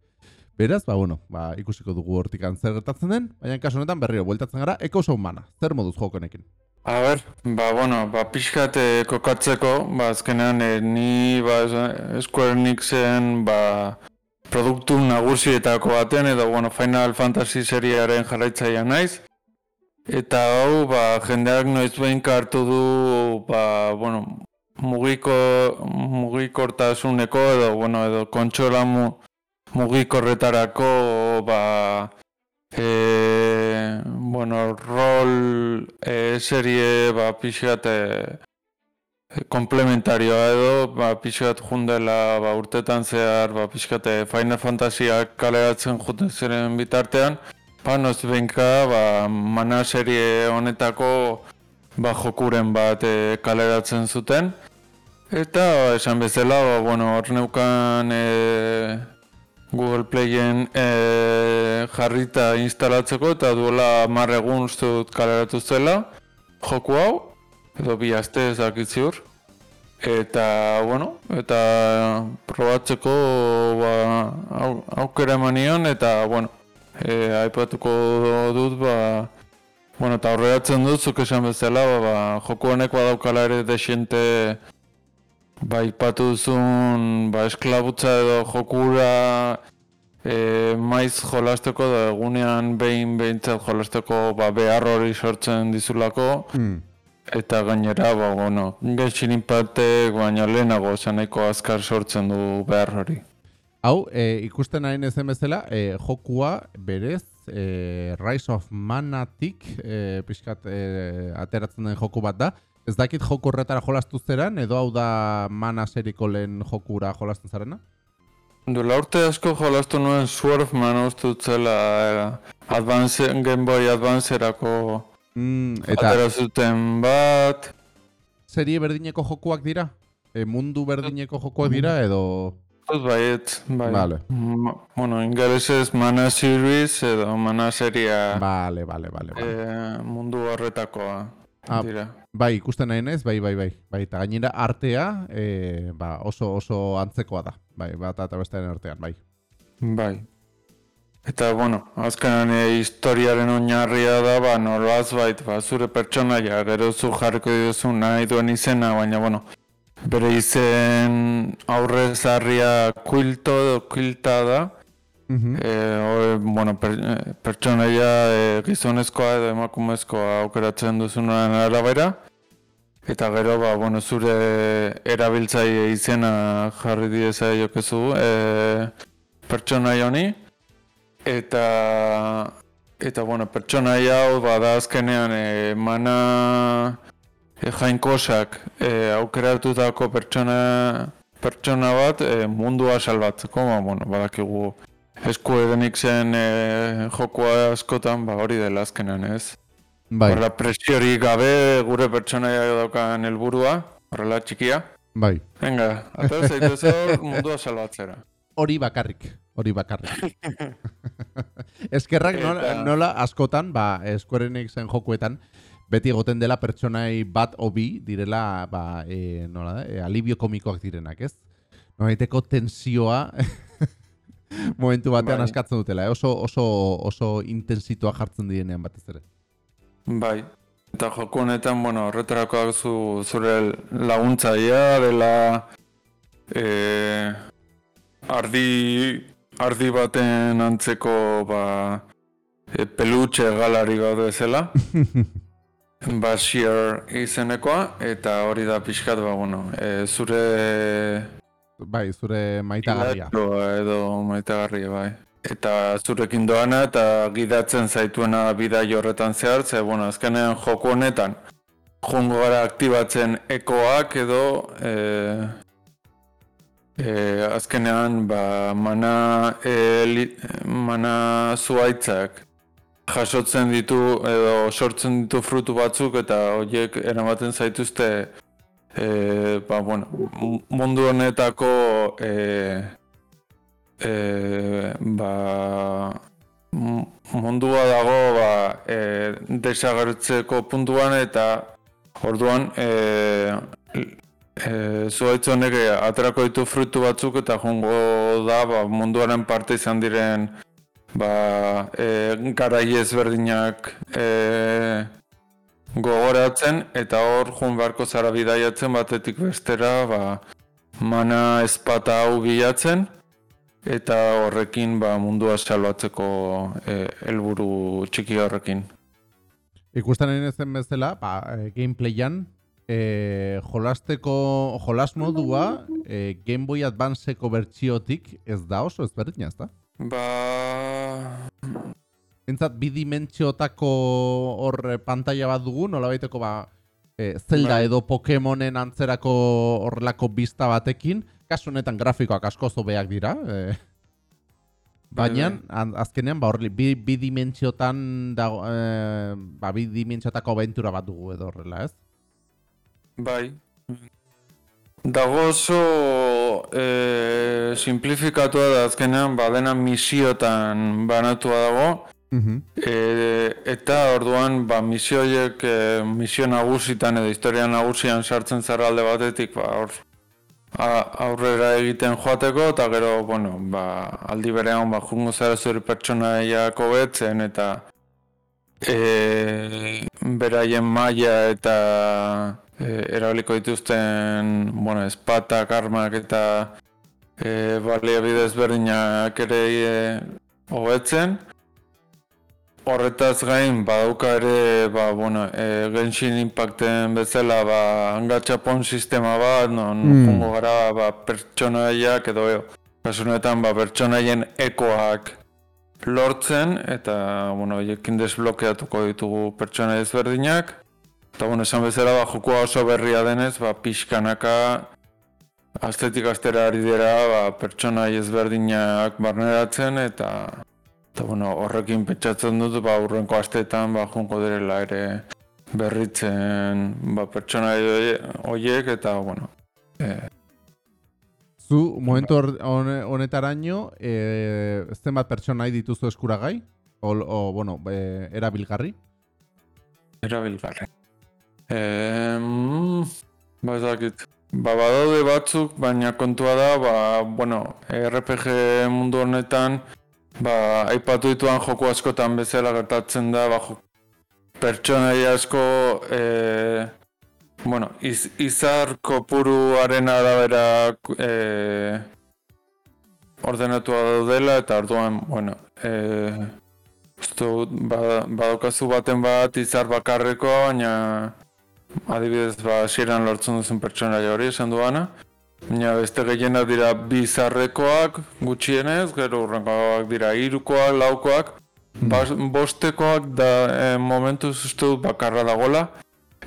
Beraz, ba, bueno, ba, ikusiko dugu hortikan zer gertatzen den, baina kasu honetan berriro, bueltatzen gara, eko mana, zer moduz jokonekin? A ber, ba, bueno, ba, pixkat eh, kokatzeko, ba, azkenean, eh, ni, ba, Square Enixen, ba, produktu nagusietako baten, edo, bueno, Final Fantasy seriaren jarraitzaia naiz, eta hau, ba, jendeak noiz hartu du, ba, bueno, mugiko, mugikortasuneko, edo, bueno, edo, kontxola mu, mugikorretarako ba e, bueno, rol e, serie ba pixat e, komplementarioa edo ba pixat jundela ba urtetan zehar ba pixat e, Final Fantasya kaleratzen juten ziren bitartean. Ba noz benka ba mana serie honetako ba jokuren bat e, kaleratzen zuten. Eta esan bezala, ba, bueno, hor neukan e, Google Playen e, jarrita instalatzeko eta duela mar egun uste dut kaleratu zela. Joku hau, edo bi aste ezakitziur. Eta, bueno, eta probatzeko ba, au, aukera emanion eta, bueno, e, aipatuko dut, ba, bueno, eta horreatzen dut, zuk esan bezala, ba, ba, joku honek badaukala ere desiente Ba, ipatu duzun, ba, esklabutza edo jokura e, maiz jolasteko da egunean behin behintzat jolasteko ba, behar hori sortzen dizulako. Hmm. Eta gainera, ba, bueno, gaitxin inpatek, baina lehenago zanaiko azkar sortzen du behar hori. Hau, e, ikusten nahi nezen bezala, e, jokua berez, e, Rise of Manatik, e, pixkat e, ateratzen den joku bat da, Ez dakit joku horretara jolastu zeran, edo hau da mana seriko lehen jokura jolastu zarena? Du urte asko jolastu nuen uste dutzela eh, Advance, Game Boy Advance-erako mm, eta... zuten bat. Serie berdineko jokuak dira? E, mundu berdineko jokuak dira edo... Ez baiet, bai. Vale. Ma, bueno, ingelesez mana series edo mana seria... Vale, vale, vale. vale. E, mundu horretakoa. Ah, dira. Bai, ikusten nahi nez, bai, bai, bai. Bai, eta gainera artea e, ba, oso oso antzekoa da. Bai, bat eta bestearen artean, bai. Bai. Eta, bueno, azkenan e, historiaren oinarria da, ba, nolaz bait, ba, zure pertsonaia, gero zu jarriko duzu nahi duen izena, baina, bueno, bere izen aurrez harria kuilto edo kuilta da, e, bueno, per, eh, pertsonaia e, gizonezkoa edo emakumezkoa aukeratzen duzunaren arabera. Eta gero, ba, bueno, zure erabiltzaile izena jarri dieza jokezu e, pertsonaia honi. Eta, eta bueno, pertsonaia hau bada azkenean e, mana e, jainkosak e, aukeratutako pertsona, pertsona bat e, mundua salbatzeko, ba, bueno, badakigu esku edenik zen e, jokoa askotan, ba hori dela azkenan ez. Bai. Horrela presiori gabe gure pertsonaia daukan helburua, horrela txikia. Bai. Venga, atal zaituzo mundua salbatzera. Hori bakarrik, hori bakarrik. Eskerrak nola, nola askotan, ba, eskuerenik zen jokuetan, beti egoten dela pertsonai bat obi direla, ba, e, nola da, e, alibio komikoak direnak, ez? Noaiteko tensioa momentu batean bai. askatzen dutela, eh? oso, oso, oso intensitua jartzen dienean batez ere. Bai, eta joku honetan, bueno, horretarako zu, zure laguntzaia dela e, ardi, ardi baten antzeko ba, e, pelutxe galari bat ezela. Bashir izenekoa, eta hori da pixkat, ba, bueno, e, zure bai, zure maitagarria. Edo maitagarria, bai. eta zurekin doana eta gidatzen zaituena bidai horretan zehar, ze, bueno, azkenean joku honetan, jongo gara aktibatzen ekoak edo e, e, azkenean ba, mana, e, li, mana zuaitzak jasotzen ditu edo sortzen ditu frutu batzuk eta horiek eramaten zaituzte e, ba, bueno, mundu honetako e, e, ba, mundua dago ba, e, desagertzeko puntuan eta orduan e, e, zuaitz honek aterako ditu frutu batzuk eta jongo da ba, munduaren parte izan diren ba, e, garai ezberdinak e, gogoratzen eta hor jun beharko zara bidaiatzen batetik bestera ba, mana ezpata hau bilatzen eta horrekin ba, mundua salbatzeko e, helburu txiki horrekin. Ikusten egin ezen bezala, ba, e, gameplayan, e, jolasteko, jolas modua e, Game Boy Advanceko bertxiotik ez da oso ezberdina, ez da? Ba... Entzat, bidimentsiotako hor eh, pantalla bat dugu, nola baiteko ba, e, Zelda ba. edo Pokemonen antzerako horrelako bista batekin, kasu honetan grafikoak asko zobeak dira, e, baina bai, bai. azkenean ba, horreli, bi, bidimentsiotan dago, e, ba, bidimentsiotako aventura bat dugu edo horrela, ez? Bai, Dago oso e, simplifikatua da azkenean badena misiotan banatua dago. Mm eta orduan ba, misioiek e, misio nagusitan edo historia nagusian sartzen zara alde batetik ba, or, aurrera egiten joateko eta gero bueno, ba, aldi berean ba, jungo zara zuri betzen eta e, beraien maila eta e, erabiliko dituzten bueno, espatak, armak eta e, baliabidez berdinak ere e, hobetzen. Horretaz gain, badauka ere, ba, bueno, e, Genshin Impacten bezala, ba, angatxapon sistema bat, non mm. gara, ba, pertsonaiak edo, kasunetan, ba, pertsonaien ekoak lortzen, eta, bueno, jekin desblokeatuko ditugu pertsona ezberdinak. Eta bueno, esan bezala ba, jokua oso berria denez, ba, pixkanaka astetik astera ari dira ba, pertsona ezberdinak barneratzen eta eta bueno, horrekin petxatzen dut ba, urrenko asteetan ba, junko direla ere berritzen ba, pertsona horiek eta bueno, e, Zu, momentu honetaraino, e, zenbat pertsona dituzu eskuragai? O, o bueno, e, erabilgarri? Erabilgarri. Ehm, ba ezakit. Ba badaude batzuk, baina kontua da, ba, bueno, RPG mundu honetan, ba, aipatu dituan joku askotan bezala gertatzen da, ba, pertsonai asko, e, bueno, iz, izar kopuruaren arabera e, ordenatua daudela, eta orduan, bueno, e, Usto, ba, badokazu baten bat izar bakarrekoa, baina Adibidez, ba, xeran lortzen duzen pertsona hori esan duana. Baina beste gehienak dira bizarrekoak gutxienez, gero urrenkoak dira irukoak, laukoak. Hmm. bostekoak da e, momentu uste bakarra dagola.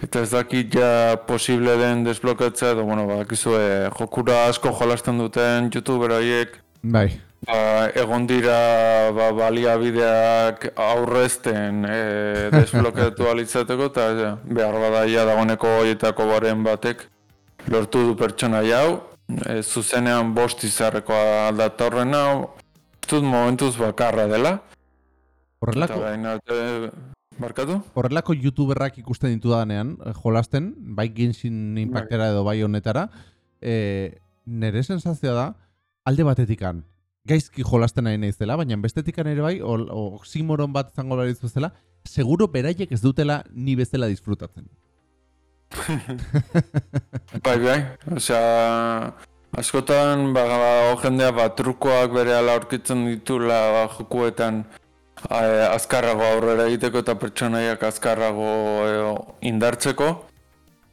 Eta ez dakit ja posible den desblokatzea, edo, bueno, ba, jokura asko jolasten duten youtuber horiek. Bai. ba, egon dira ba, baliabideak aurrezten e, desblokeatu alitzateko eta ja, behar badaia dagoeneko horietako baren batek lortu du pertsona jau. E, zuzenean bost izarreko aldata horren hau. Dut momentuz bakarra dela. Horrelako, Barkatu? Horrelako youtuberrak ikusten ditu danean, eh, jolasten, bai Genshin Impactera edo bai honetara, e, nire sensazioa da, alde batetikan, gaizki jolasten nahi naizela, baina bestetikan ere bai, oksimoron bat izango behar bezala, seguro beraiek ez dutela ni bezala disfrutatzen. bai, bai, osea, askotan, ba, ba, jendea, ba, trukoak bere ala aurkitzen ditula ba, jokuetan azkarrago aurrera egiteko eta pertsonaiak azkarrago indartzeko.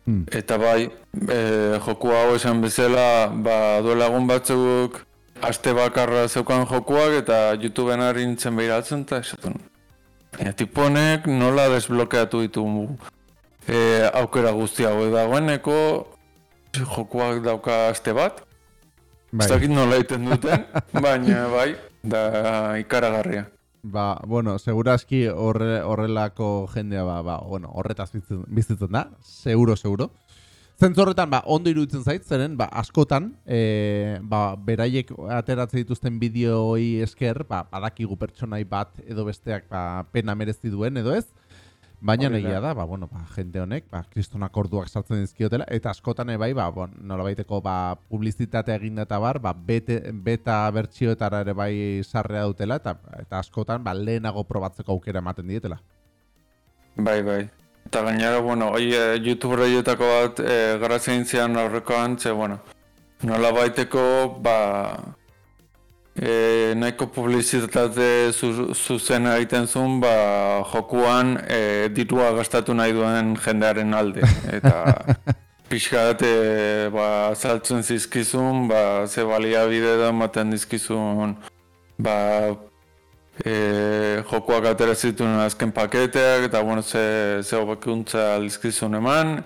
Hmm. Eta bai, e, joku hau esan bezala, ba, duela egun batzuk aste bakarra zeukan jokuak eta YouTubeen ari nintzen behiratzen eta esaten. E, tipo honek nola desblokeatu ditu e, aukera guzti hau dagoeneko jokuak dauka aste bat. Bai. Ez dakit nola egiten duten, baina bai, da ikaragarria. Ba, bueno, segurazki horre, horrelako jendea, ba, ba, bueno, horretaz bizitzen, bizitzen da, seguro, seguro. Zentzu horretan, ba, ondo iruditzen zait, zeren, ba, askotan, e, ba, beraiek ateratzen dituzten bideoi esker, ba, badakigu pertsonai bat edo besteak, ba, pena merezi duen, edo ez, Baina Hori da. ba, bueno, ba, jende honek, ba, kristonak orduak sartzen dizkiotela, eta askotan ere bai, ba, bon, nola baiteko, ba, publizitatea egin eta bar, ba, bete, beta bertxioetara ere bai sarrea dutela, eta, eta askotan, ba, lehenago probatzeko aukera ematen dietela. Bai, bai. Eta gainera, bueno, hoi e, YouTube horietako bat e, garatzen zian aurrekoan, ze, bueno, nola baiteko, ba, e, nahiko publizitate zu, zuzena egiten zuen, ba, jokuan e, dirua gastatu nahi duen jendearen alde. Eta pixkat, e, ba, saltzen zizkizun, ba, ze baliabide da ematen dizkizun, ba, e, jokuak atera zituen azken paketeak, eta bueno, ze, ze hobekuntza aldizkizun eman,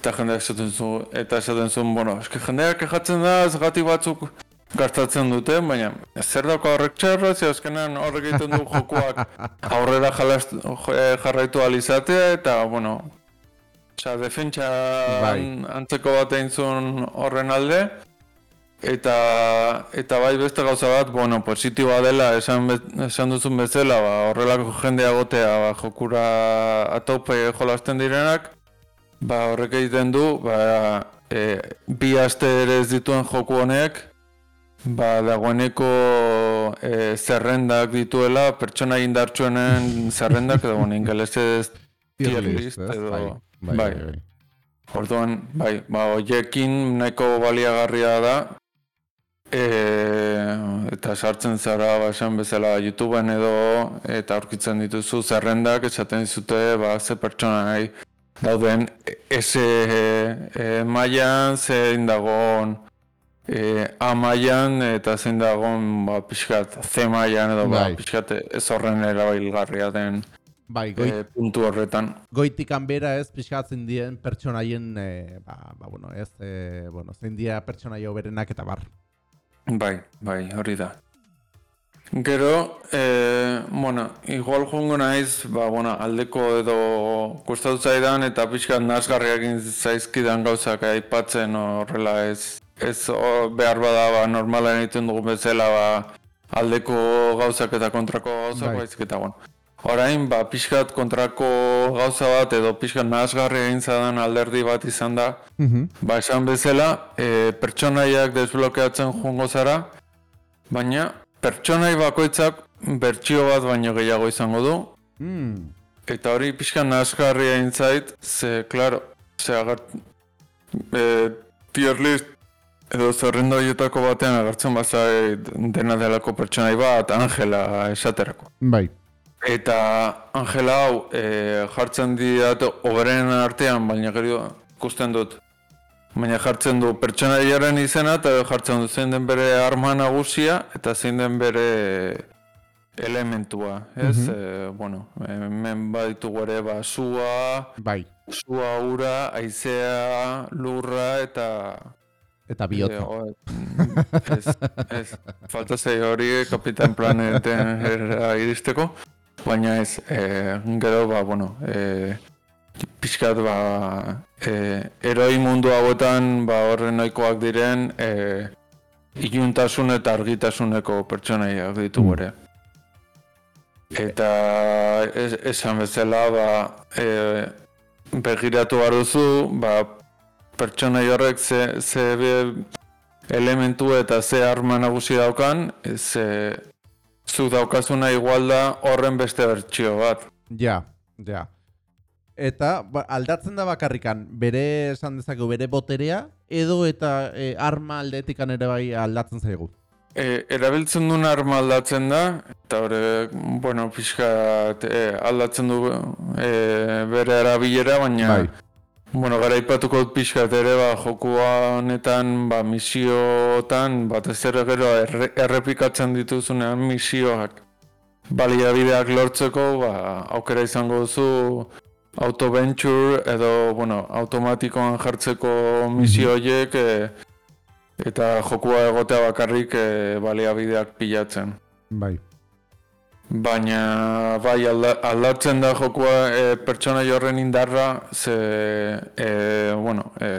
eta jendeak esaten zuen, eta esaten zuen, bueno, eske jendeak kejatzen da, zagatik batzuk gastatzen dute, baina zer dauka horrek txarra, ze azkenean horrek egiten du jokuak aurrera jalast, eh, jarraitu alizatea, eta, bueno, Osa, defentsa Bai. antzeko bat egin horren alde, eta, eta bai beste gauza bat, bueno, positiboa dela, esan, be- esan duzun bezala, ba, horrelako jendea gotea, ba, jokura atope jolasten direnak, ba, horrek egiten du, ba, e, bi aste ere ez dituen joku honek, ba, dagoeneko e, zerrendak dituela, pertsona indartsuenen zerrendak, bueno, ingelesez tier list, edo, bai, bai, bai. bai. Orduan, bai, ba, hoiekin nahiko baliagarria da, e, eta sartzen zara, ba, esan bezala, YouTubeen edo, eta aurkitzen dituzu zerrendak, esaten dizute, ba, ze pertsona nahi dauden, ese e, mailan, zein dagoen e, A mailan, eta zein dagoen, ba, pixkat, C mailan, edo, ba, Bai. pixkat, ez horren erabilgarria den Bai, goit, e, puntu horretan. goitikan bera ez pixkatzen dien pertsonaien, e, ba, ba, bueno, ez, e, bueno, zein dia pertsonaia hoberenak eta bar. Bai, bai, hori da. Gero, e, bueno, igual joango naiz, ba, bueno, aldeko edo kostatu zaidan eta pixkat nazgarriak egin zaizkidan gauzak aipatzen horrela ez, ez o, behar bada ba, normalen egiten dugu bezala ba, aldeko gauzak eta kontrako gauzak Bai. baizik eta bueno. Orain, ba, pixkat kontrako gauza bat edo pixkat nazgarri egin zadan alderdi bat izan da, Ba, esan bezala, e, pertsonaiak desblokeatzen joango zara, baina pertsonai bakoitzak bertsio bat baino gehiago izango du, Mm. eta hori pixka nasgarria egin zait, ze, klaro, ze agart, e, tier list edo zerrenda horietako batean agertzen bazait dena delako pertsonai bat, Angela esaterako. Bai. Eta Angela hau e, jartzen diat oberen artean, baina gero ikusten dut. Baina jartzen du pertsonaiaren izena eta jartzen du zein den bere arma nagusia eta zein den bere elementua, ez? Mhm. E, bueno, hemen baditugu ere ba, sua, Bai. sua ura, haizea, lurra eta... Eta bihotza. E, o- ez, ez, falta zei hori Kapitan Planeten era iristeko, baina ez, e, gero, ba, bueno, e, pixkat, ba, e, eroi mundu hauetan, ba, horren ohikoak diren, e, iluntasun eta argitasuneko pertsonaiak ditugu Mm. ere. Eta es, esan bezala, ba, e, begiratu behar ba, pertsonai horrek ze, ze be- elementu eta ze arma nagusi daukan, ze zu daukazuna igual da horren beste bertsio bat. Ja, ja. Eta ba, aldatzen da bakarrikan, bere esan dezakegu bere boterea, edo eta e, arma aldetikan ere bai aldatzen zaigu. E, erabiltzen duen arma aldatzen da, eta horrek, bueno, pixka e, aldatzen du e, bere erabilera, baina Bai. Bueno, gara ipatuko dut pixkat ere, ba, joku honetan, ba, misiotan, batez ere gero erre, errepikatzen dituzunean misioak baliabideak lortzeko, ba, aukera izango duzu autoventure edo, bueno, automatikoan jartzeko misio horiek e, eta jokua egotea bakarrik e, baliabideak pilatzen. Bai. Baina bai alda, aldatzen da jokua e, pertsona jorren indarra ze e, bueno, e,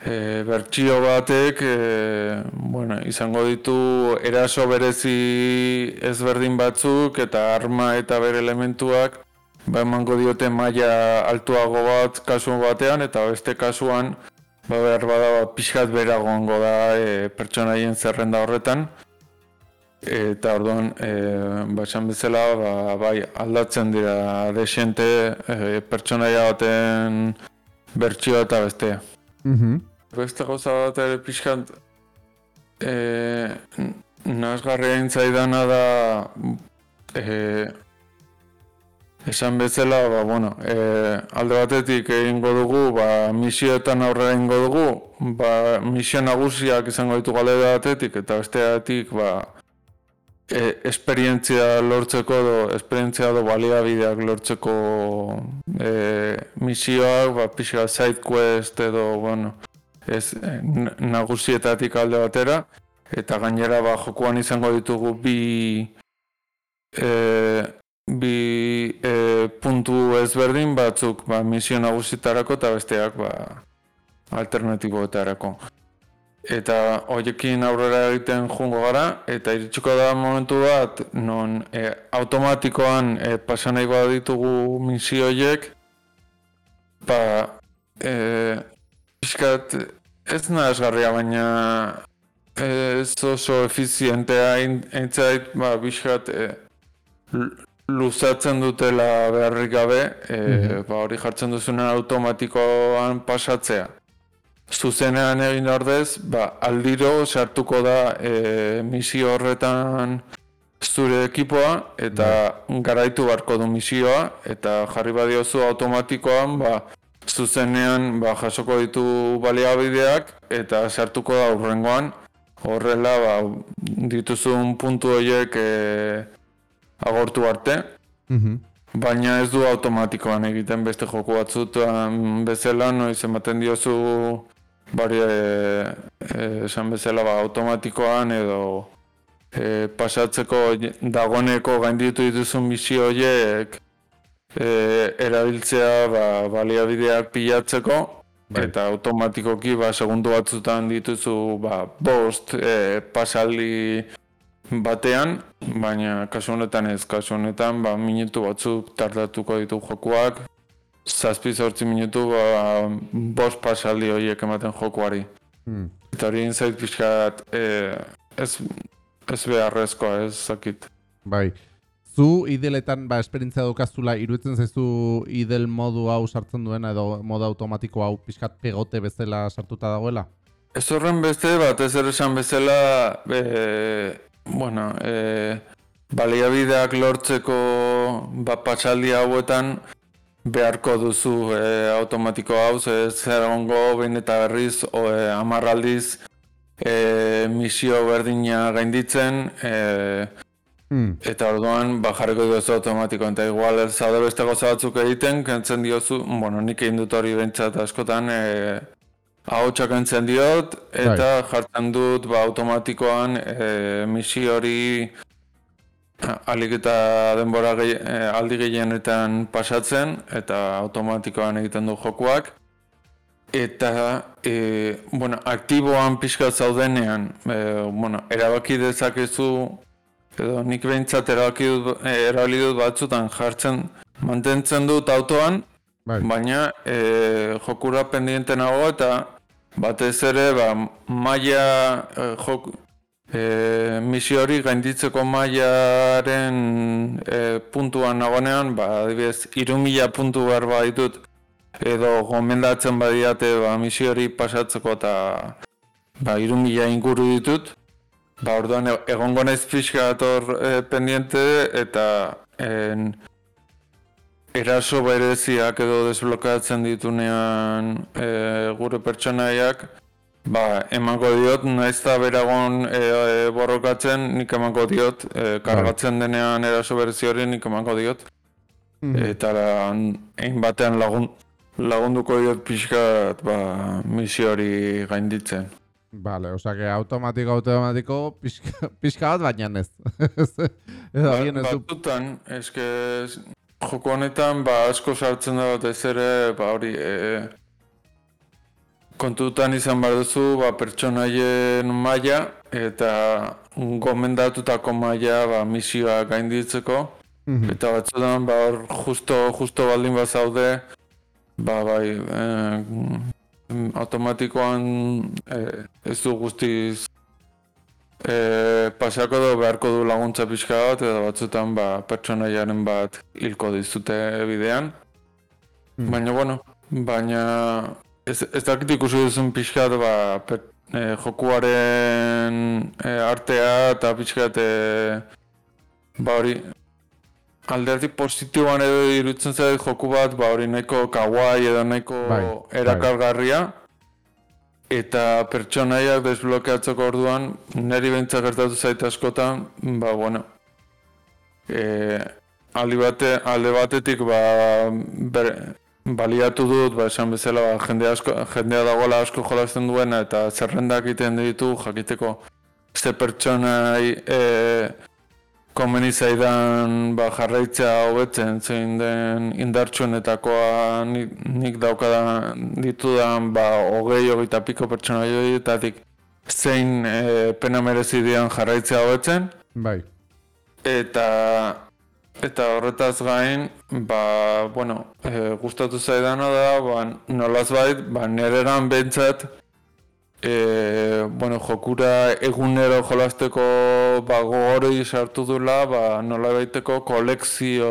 e, bertsio batek e, bueno, izango ditu eraso berezi ezberdin batzuk eta arma eta bere elementuak ba emango diote maila altuago bat kasu batean eta beste kasuan ba behar bada pixkat beragoango da e, pertsonaien zerrenda horretan Eta orduan, e, batxan bezala, ba, bai, aldatzen dira desente e, pertsonaia baten bertsioa eta bestea. Mhm. Beste gauza bat ere pixkat, e, nazgarria intzaidana da, e, esan bezala, ba, bueno, e, alde batetik egingo dugu, ba, misioetan aurrera egingo dugu, ba, misio nagusiak izango ditu gale batetik, eta besteatik, ba, e, esperientzia lortzeko edo esperientzia edo baliabideak lortzeko e, misioak, ba, pixka side quest edo, bueno, ez, e, nagusietatik alde batera, eta gainera ba, jokuan izango ditugu bi e, bi e, puntu ezberdin batzuk ba, misio nagusietarako eta besteak ba, alternatiboetarako eta hoiekin aurrera egiten jungo gara, eta iritsiko da momentu bat, non e, automatikoan e, pasan nahi ditugu misio horiek, ba, e, piskat, ez nahazgarria, baina ez oso efizientea eintzait, ba, biskat, e, luzatzen dutela beharrik gabe, e, mhm. ba, hori jartzen duzunen automatikoan pasatzea zuzenean egin ordez, ba, aldiro sartuko da e, misio horretan zure ekipoa eta bai. garaitu barko du misioa eta jarri badiozu automatikoan ba, zuzenean ba, jasoko ditu baliabideak eta sartuko da urrengoan horrela ba, dituzun puntu horiek e, agortu arte. Mhm. Baina ez du automatikoan egiten beste joku batzutan bezala, noiz ematen diozu bari e, esan bezala ba, automatikoan edo e, pasatzeko dagoneko gainditu dituzun misio horiek e, erabiltzea ba, baliabideak pilatzeko bai. eta automatikoki ba, segundu batzutan dituzu ba, bost e, pasaldi batean, baina kasu honetan ez, kasu honetan ba, minutu batzuk tardatuko ditu jokuak, zazpi zortzi minutu ba, bost pasaldi horiek ematen jokuari. Hmm. Eta hori inzait pixkat e, ez, ez beharrezkoa, ez zakit. Bai. Zu ideletan ba, esperintzia dukaztula, iruditzen zaizu idel modu hau sartzen duena edo modu automatiko hau pixkat pegote bezala sartuta dagoela? Ez horren beste, bat ez esan bezala, e, bueno, e, baliabideak lortzeko bat patxaldi hauetan, beharko duzu e, automatiko hau, ez zer ongo behin eta berriz o, e, amarraldiz e, misio berdina gainditzen e, hmm. eta orduan bajarriko duzu automatiko eta igual ez zaude beste goza batzuk egiten kentzen diozu, bueno, nik egin dut hori behintzat askotan e, hau txakentzen diot eta bai. jartzen dut ba, automatikoan e, misio hori Alik eta denbora gehi, eh, aldi gehienetan pasatzen eta automatikoan egiten du jokuak. Eta, e, bueno, aktiboan pixka zaudenean, e, bueno, erabaki dezakezu, edo nik behintzat erabaki dut, erabali dut batzutan jartzen, mantentzen dut autoan, bai. baina e, jokura pendienten hau eta batez ere, ba, maia e, jok, e, misio hori gainditzeko mailaren e, puntuan nagonean, ba, adibidez, irumila puntu behar ditut edo gomendatzen badiate ba, misio hori pasatzeko eta ba, irumila inguru ditut. Ba, orduan, e, egongo naiz pixka ator e, pendiente eta en, eraso bereziak edo desblokatzen ditunean e, gure pertsonaiak, ba, emango diot, naiz eta beragon e, e, borrokatzen, nik emango diot, e, kargatzen denean eraso berezi hori nik emango diot. Mhm. Eta egin batean lagun, lagunduko diot pixkat ba, misio hori gainditzen. Vale, osea que automatiko automatiko pixka, pixka bat baina ez. Edo Ba, agian ez du eske joko honetan ba asko sartzen da batez ere, ba hori e, kontutan izan behar duzu ba, pertsonaien maila eta gomendatutako maila ba, misioa gainditzeko Mhm. eta batzutan ba hor justo justo baldin bazaude ba bai eh, mm, automatikoan eh, ez du guztiz eh, pasako edo beharko du laguntza pixka bat edo batzutan ba pertsonaiaren bat hilko dizute bidean Mm. baina bueno baina ez, ez dakit ikusi duzun pixka bat ba, per, eh, jokuaren eh, artea eta pixka bat eh, ba hori alderdi positiboan edo iruditzen zait joku bat, ba hori nahiko kawaii edo nahiko Bai, erakargarria. Eta pertsonaiak desblokeatzeko orduan, niri behintzak gertatu zait askotan, ba bueno, e, aldi bate, alde batetik ba, ber, baliatu dut, ba, esan bezala, ba, jende asko, jendea dagoela asko jolasten duena eta zerrendak egiten ditu jakiteko ze pertsonai e, komeni zaidan ba, jarraitzea hobetzen zein den indartsuenetakoa nik, nik daukadan ditudan ba, hogei hogeita piko pertsona horietatik zein e, pena merezi dian jarraitzea hobetzen Bai. eta eta horretaz gain ba, bueno, e, gustatu zaidana da ba, nolaz bait, ba, neregan behintzat e, bueno, jokura egunero jolasteko ba, gogoroi sartu dula, ba, nola baiteko kolekzio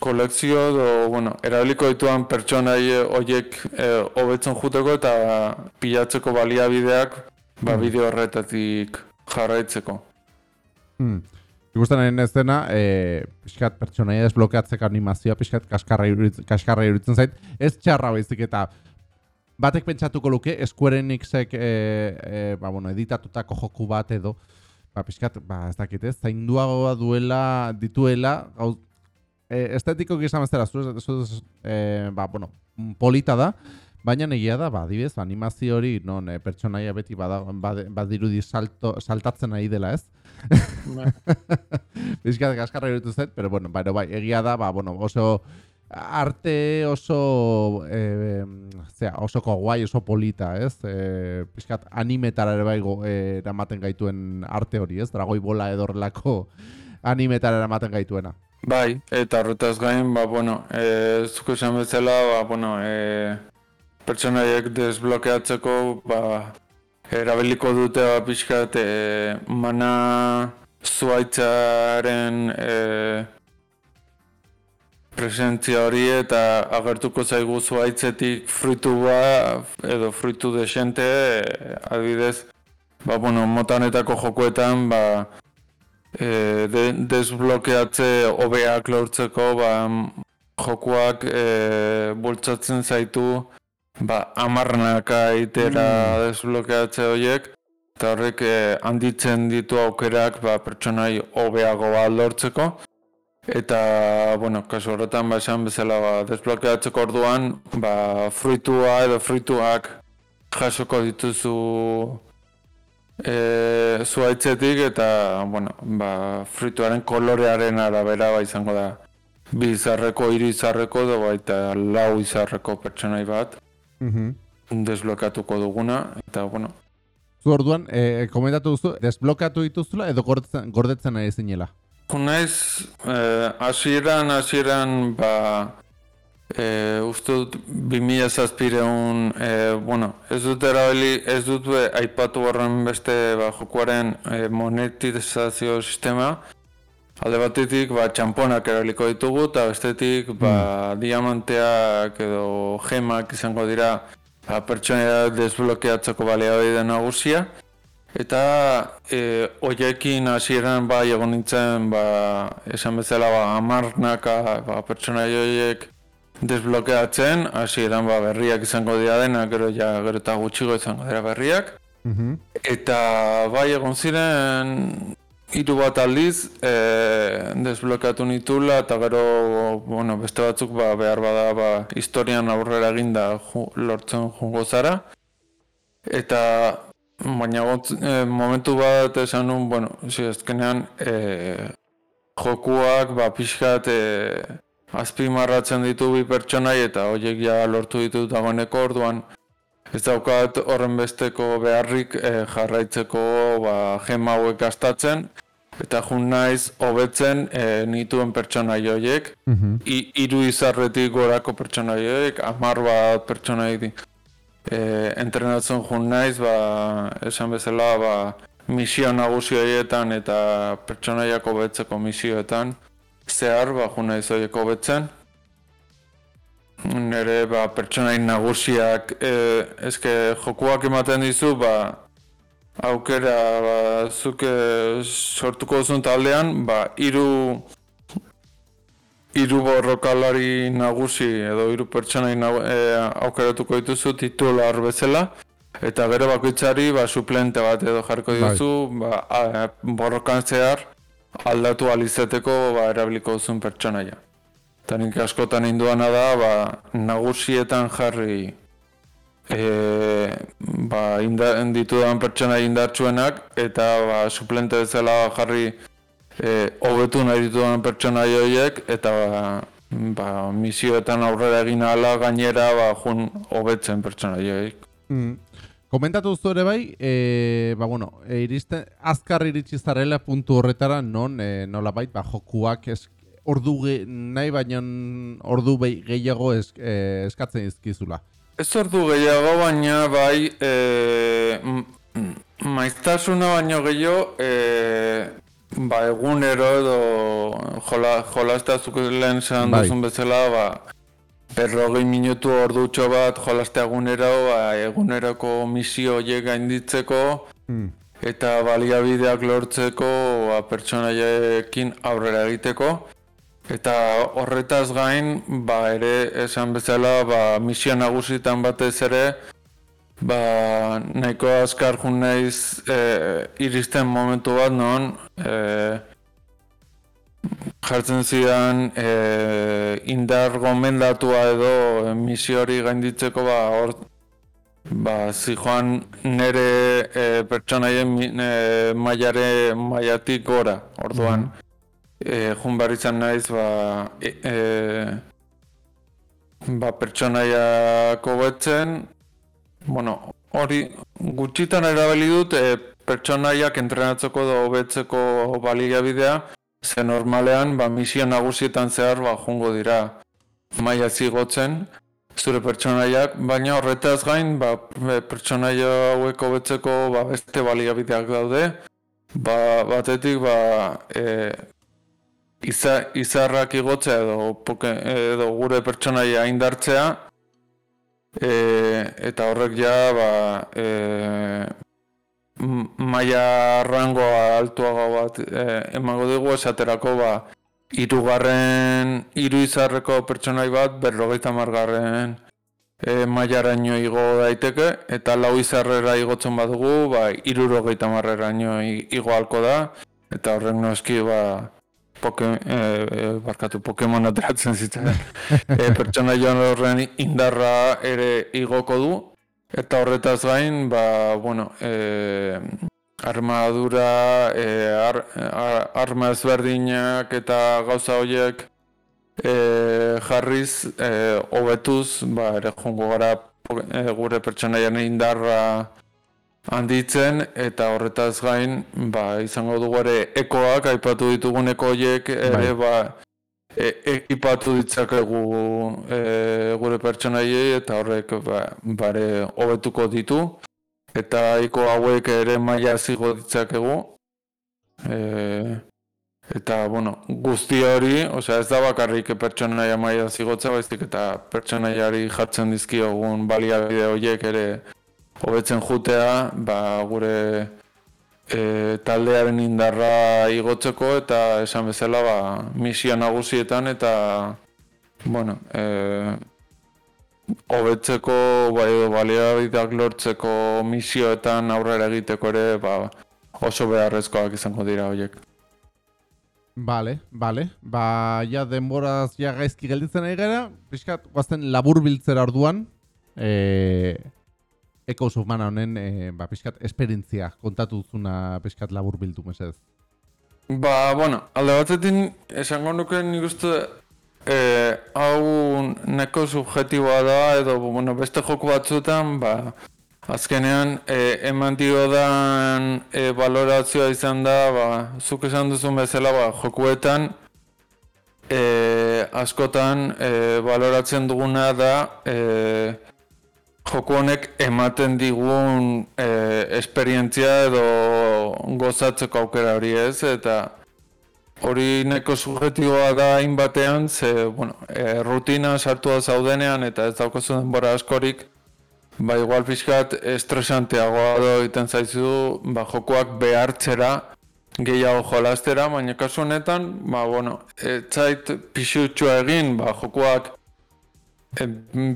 kolekzio edo, bueno, erabiliko dituan pertsonai horiek e, hobetzen juteko eta pilatzeko baliabideak ba, Mm. bideo horretatik jarraitzeko. Hmm. Ikusten ari ez dena, e, pixkat pertsonaia desblokeatzeko animazioa, pixkat kaskarra, iruditzen, kaskarra iruditzen zait. Ez txarra baizik eta batek pentsatuko luke, Square Enixek e, e, ba, bueno, editatutako joku bat edo, ba, pixkat, ba, ez dakit ez, zainduagoa duela, dituela, gau, e, estetiko gizan bezala, zu, zu, e, ba, bueno, polita da, Baina egia da, ba, adibidez, animazio hori non e, pertsonaia beti bada, bad, badirudi salto, saltatzen ari dela, ez? Bizkat kaskarra iruditu zait, pero bueno, bai, bai, egia da, ba, bueno, oso arte oso e, zera, oso guai, oso polita, ez? E, pixkat animetara ere bai go- e, eramaten gaituen arte hori, ez? Dragoi bola edorrelako animetara eramaten gaituena. Bai, eta horretaz gain, ba, bueno, e, zuko esan bezala, ba, bueno, e, pertsonaiek desblokeatzeko, ba, erabiliko dute, ba, pixkat, e, mana zuaitzaren e, presentzia hori eta agertuko zaigu zuaitzetik fruitu ba, edo fruitu desente, e, adibidez, ba, bueno, mota honetako jokuetan, ba, e, de, desblokeatze hobeak lortzeko ba, jokuak e, bultzatzen zaitu ba, amarnaka itera desblokeatze horiek eta horrek e, handitzen ditu aukerak ba, pertsonai hobeago bat lortzeko. Eta, bueno, kasu horretan ba, esan bezala ba, desblokeatzeko orduan ba, fruitua edo fruituak jasoko dituzu e, zuaitzetik eta, bueno, ba, fruituaren kolorearen arabera ba, izango da bi izarreko, hiru izarreko edo baita lau izarreko pertsonai bat Mhm. desblokeatuko duguna eta, bueno, Zu orduan, e, komentatu duzu, desblokeatu dituzula edo gordetzen, gordetzen ari zinela? Naiz, eh, hasieran, hasieran, ba, eh, uste dut 2000 zazpireun, eh, bueno, ez dut erabili, ez dut aipatu horren beste ba, jokuaren eh, monetizazio sistema, alde batetik, ba, txamponak erabiliko ditugu, eta bestetik, ba, diamanteak edo gemak izango dira, ba, pertsonea desblokeatzeko baliabide nagusia, Eta e, oiekin hasieran bai egon nintzen, ba, esan bezala ba, amarnaka ba, pertsona joiek desblokeatzen, hasieran ba, berriak izango dira dena, gero ja gero eta gutxigo izango dira berriak. Mhm. Eta bai egon ziren hiru bat aldiz e, desblokeatu nitula eta gero bueno, beste batzuk ba, behar bada ba, historian aurrera eginda ju, lortzen jungo zara. Eta baina gotz, e, momentu bat esan nun, bueno, zi, ezkenean e, jokuak ba, pixkat e, azpimarratzen ditu bi pertsonai eta horiek ja lortu ditu dagoeneko orduan Ez daukat horren besteko beharrik e, jarraitzeko ba, gema hauek gastatzen eta jun naiz hobetzen e, nituen pertsona joiek Mhm. I, iru izarretik gorako pertsona joiek, amar bat pertsona di. E, entrenatzen jun naiz, ba, esan bezala, ba, misio nagusi horietan eta pertsonaiak hobetzeko misioetan zehar, ba, jun naiz horiek hobetzen. Nere ba, pertsonain nagusiak e, eske jokuak ematen dizu ba, aukera ba, zuke sortuko duzun taldean ba, hiru hiru borrokalari nagusi edo hiru pertsonain e, aukeratuko dituzu titular bezala eta gero bakoitzari ba, suplente bat edo jarriko Bai. dituzu ba, a, borrokan zehar aldatu alizeteko ba, erabiliko duzun pertsonaia. Eta nik askotan induana da, ba, nagusietan jarri e, ba, inda, ditudan pertsona indartsuenak eta ba, suplente bezala jarri e, hobetu nahi ditudan pertsona horiek eta ba, ba, misioetan aurrera egin ahala gainera ba, jun hobetzen pertsona horiek. Mm. Komentatu duzu ere bai, e, ba, bueno, e, iristen, azkar iritsi zarela puntu horretara non e, nolabait ba, jokuak es, ordu ge, nahi baino ordu behi, gehiago es, e, eskatzen dizkizula. Ez ordu gehiago baina bai e, m- maiztasuna baino gehiago e, ba egunero edo jola, jolastazuk lehen esan Bai. duzun bezala ba berrogei minutu ordutxo bat jolastea egunero ba, eguneroko misio horiek gainditzeko Mm. eta baliabideak lortzeko ba, pertsonaiekin aurrera egiteko eta horretaz gain ba ere esan bezala ba misio nagusitan batez ere ba nahiko azkar jun naiz e, iristen momentu bat non e, jartzen zidan e, indar gomendatua edo e, misio hori gainditzeko ba hor ba zijoan nere e, pertsonaien e, mailare mailatik gora orduan e, jun behar naiz ba, e, e, ba pertsonaiak hobetzen bueno, hori gutxitan erabili dut e, pertsonaiak entrenatzeko edo hobetzeko baliabidea ze normalean ba, misio nagusietan zehar ba, jungo dira maila zigotzen zure pertsonaiak, baina horretaz gain ba, e, pertsonaia hauek hobetzeko ba, beste baliabideak daude. Ba, batetik ba, e, iza, izarrak igotzea edo, poke, edo gure pertsonaia indartzea e, eta horrek ja ba, e, m- maila rangoa altuago bat e, emango dugu esaterako ba, hirugarren hiru izarreko pertsonai bat berrogeita margarren e, mailaraino igo daiteke eta lau izarrera igotzen badugu ba, irurogeita marreraino igo halko da eta horrek noski ba, Poke, e, barkatu Pokemon ateratzen zitzen e, pertsona joan horren indarra ere igoko du. Eta horretaz gain ba, bueno, e, armadura e, ar, ar, arma ezberdinak eta gauza horiek e, jarriz e, hobetuz ba, ere jongo gara e, gure pertsonaian indarra handitzen eta horretaz gain ba, izango dugu ere ekoak aipatu ditugun eko horiek ere ba, e, ekipatu ditzakegu e, gure pertsonaiei eta horrek ba, bare hobetuko ditu. Eta eko hauek ere maila zigo ditzakegu. E, eta bueno, guzti hori, osea ez da bakarrik pertsonaia maila zigotza baizik eta pertsonaiari jartzen dizkiogun baliabide horiek ere hobetzen jutea, ba, gure e, taldearen indarra igotzeko eta esan bezala ba, misio nagusietan eta bueno, e, hobetzeko bai, baliabideak lortzeko misioetan aurrera egiteko ere ba, oso beharrezkoak izango dira horiek. Bale, bale. Ba, ja, denboraz ja gaizki gelditzen ari gara. Piskat, guazten labur biltzera orduan. E, Echoes of honen, e, ba, piskat, esperientzia kontatu duzuna piskat labur biltu, mesez. Ba, bueno, alde batetin, esango nuke nik uste, e, hau neko subjetiboa da, edo, bueno, beste joku batzutan, ba, Azkenean, e, eman diodan e, balorazioa izan da, ba, zuk esan duzun bezala, ba, jokuetan, e, askotan, e, baloratzen duguna da, e, joku honek ematen digun e, esperientzia edo gozatzeko aukera hori ez, eta hori neko subjetiboa da hainbatean, ze, bueno, e, rutina sartua zaudenean eta ez daukazu denbora askorik, Ba, igual pixkat estresanteagoa do egiten zaizu, ba, jokoak behartzera gehiago jolastera, baina kasu honetan, ba, bueno, etzait pixutxua egin, ba, jokoak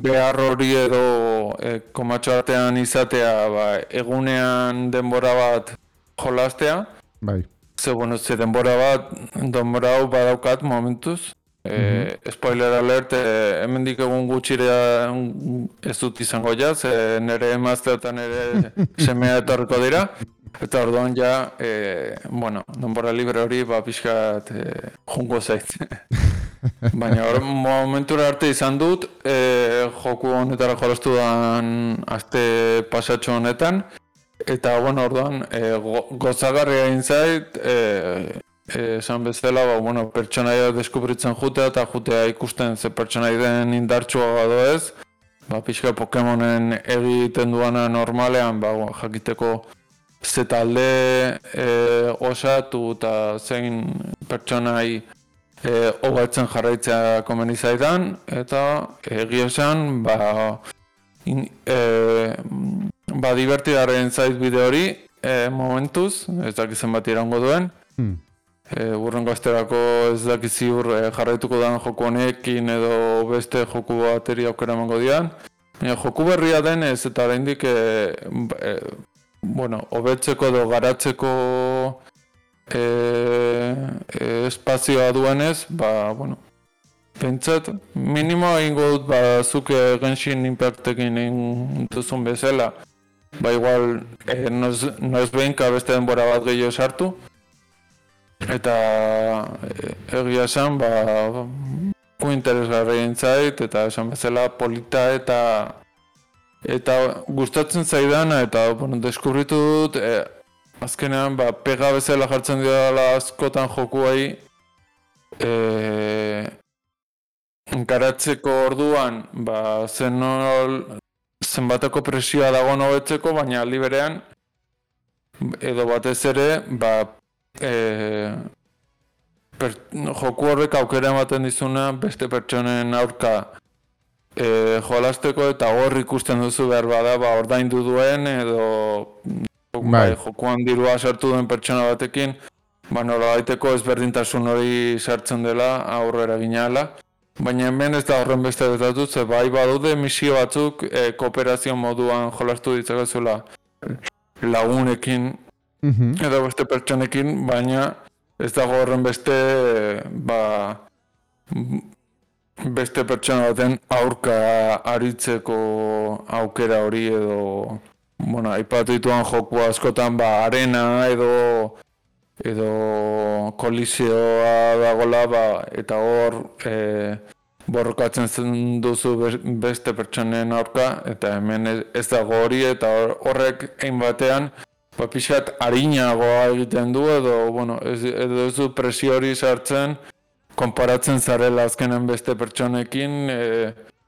behar hori edo e, komatxo izatea, ba, egunean denbora bat jolastea. Bai. Ze, bueno, ze denbora bat, denbora hau badaukat momentuz, E, spoiler alert, e, hemen dik egun gutxirea ez dut izango jaz, e, nire emazte eta nire semea etorriko dira. Eta orduan ja, e, bueno, denbora libre hori, ba, pixkat e, jungo zait. Baina hor, momentura arte izan dut, e, joku honetara jolastu dan azte pasatxo honetan. Eta, bueno, orduan, e, go, gozagarria inzait, e, esan bezala, ba, bueno, pertsonaia deskubritzen jutea eta jutea ikusten ze pertsonai den indartsua gado ez. Ba, pixka Pokemonen egiten duana normalean, ba, jakiteko ze talde e, osatu eta zein pertsonai e, hogatzen jarraitzea komeni zaidan, eta egia esan, ba, in, e, ba divertidaren zait bide hori, e, momentuz, ez dakizen bat irango duen, hmm e, urrengo asterako ez dakit ziur e, jarraituko dan joku honekin edo beste joku bateri aukera emango dian. Baina joku berria denez eta oraindik e, e, bueno, hobetzeko edo garatzeko e, e, espazioa duenez, ba, bueno, pentsat, minimo egingo dut, ba, zuke Genshin Impactekin duzun bezala, ba, igual, e, noz, noz behinka beste denbora bat gehiago sartu, Eta e, egia esan, ba, ku interesgarri entzait, eta esan bezala polita eta eta gustatzen zaidana, eta bueno, deskubritu dut, e, azkenean, ba, pega bezala jartzen dira askotan jokuai, e, garatzeko orduan, ba, zen zenbateko presioa dago hobetzeko, baina aldi berean, edo batez ere, ba, e, per, joku horrek aukera ematen dizuna beste pertsonen aurka e, jolasteko eta hor ikusten duzu behar bada ba, ordaindu duen edo bai. bai. jokuan dirua sartu duen pertsona batekin ba, nola baiteko ezberdintasun hori sartzen dela aurrera ginala Baina hemen ez da horren beste detatu, ze bai badude misio batzuk e, kooperazio moduan jolastu ditzakezula lagunekin -hmm. edo beste pertsonekin, baina ez dago horren beste ba, beste pertsona baten aurka aritzeko aukera hori edo bueno, aipatu dituan joku askotan ba, arena edo edo kolizioa dagola ba, eta hor e, borrokatzen zen duzu beste pertsonen aurka eta hemen ez dago hori eta horrek egin batean ba, pixat harinagoa egiten du edo, bueno, ez, edo ez du presio hori sartzen konparatzen zarela azkenen beste pertsonekin e,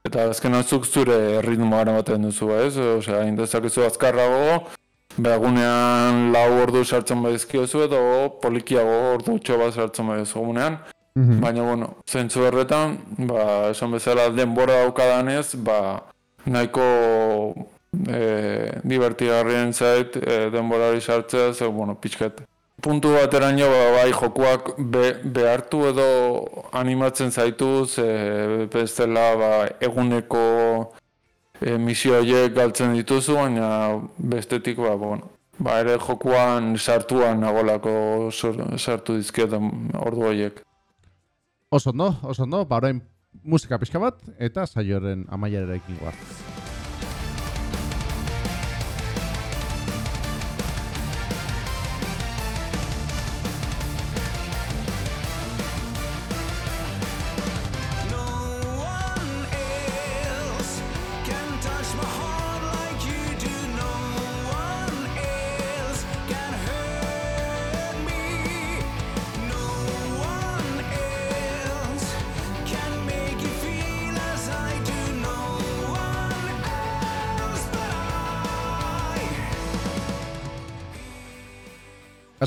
eta azkenan zuk zure ritmoa ematen duzu, ez? Osea, indezakizu azkarrago, begunean lau ordu sartzen badizkiozu edo polikiago ordu txo bat sartzen badizkiozu gunean. Mhm. Baina, bueno, zentzu horretan, ba, esan bezala denbora daukadanez, ba, nahiko e, divertigarrien zait e, denborari sartzea, ze, bueno, pixkat. Puntu bateraino, ba, bai, jokuak be, behartu edo animatzen zaitu, ze bestela ba, eguneko e, misio horiek galtzen dituzu, baina bestetik, ba, bueno, ba, ere jokuan sartuan nagolako sartu dizkietan ordu horiek. Oso ondo, oso ondo, ba, orain musika pixka bat, eta saioren amaierara ikin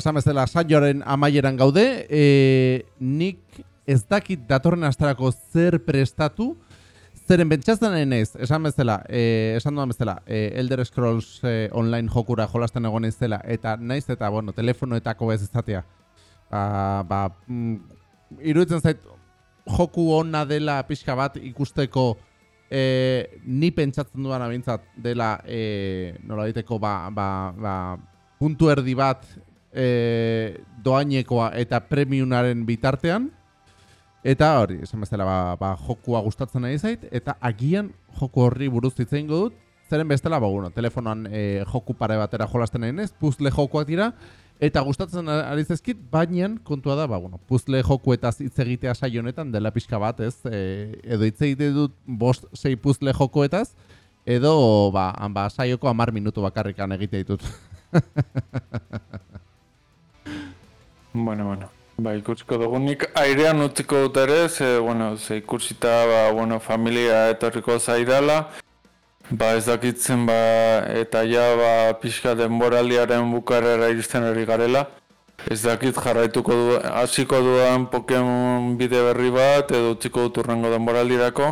Esan bezala, saioaren amaieran gaude, e, nik ez dakit datorren astarako zer prestatu, zeren bentsatzen ez, esan bezala, e, esan duan bezala, e, Elder Scrolls e, online jokura jolasten egon ez dela, eta naiz eta, bueno, telefonoetako ez izatea. Ba, ba, mm, iruditzen zait, joku ona dela pixka bat ikusteko e, ni pentsatzen duan abintzat dela e, nola diteko ba, ba, ba, puntu erdi bat e, doainekoa eta premiunaren bitartean. Eta hori, esan bezala, ba, ba, jokua gustatzen nahi zait, eta agian joku horri buruz ditzein dut, zeren bestela, ba, bueno, telefonoan e, joku pare batera jolasten nahi nez, puzle jokuak dira, eta gustatzen ari zezkit, baina kontua da, ba, bueno, puzle joku eta hitz egitea saionetan dela pixka bat, ez, e, edo hitz egite dut bost sei puzle jokoetaz, edo, ba, ba saioko amar minutu bakarrikan egite ditut. Bueno, bueno. Ba, ikutsiko dugu nik airean utziko dut ere, ze, bueno, ze ikutsita, ba, bueno, familia etorriko zaidala. Ba, ez dakitzen, ba, eta ja, ba, pixka denboraliaren bukarera iristen hori garela. Ez dakit jarraituko du, hasiko duan Pokemon bide berri bat, edo utziko dut urrengo denboralirako.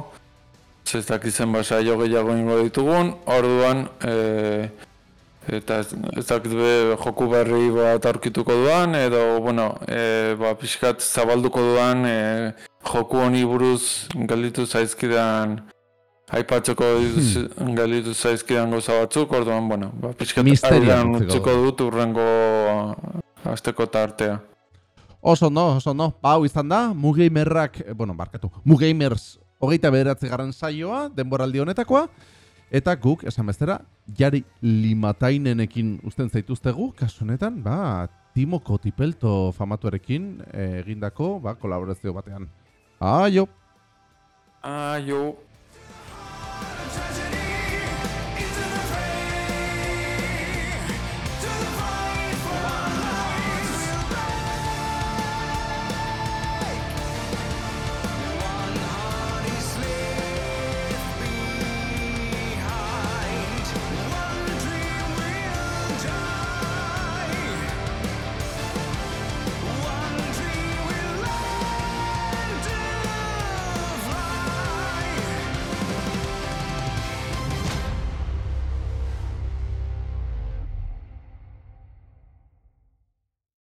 Ez dakitzen, ba, saio gehiago ingo ditugun, orduan, eh, eta ez dakit joku berri bat aurkituko duan edo bueno e, ba pixkat zabalduko duan e, joku honi buruz galditu zaizkidan aipatzeko hmm. galditu zaizkidan goza batzuk orduan bueno ba pixkat aurrean utziko dut urrengo asteko tartea Oso no, oso no. Ba, izan da, Mugamerrak, eh, bueno, barkatu, Mugamers hogeita bederatzi garen saioa, denboraldi honetakoa, Eta guk, esan bezera, jari limatainenekin usten zaituztegu, kasu honetan, ba, Timo Kotipelto famatuarekin egindako, ba, kolaborazio batean. Aio! Aio!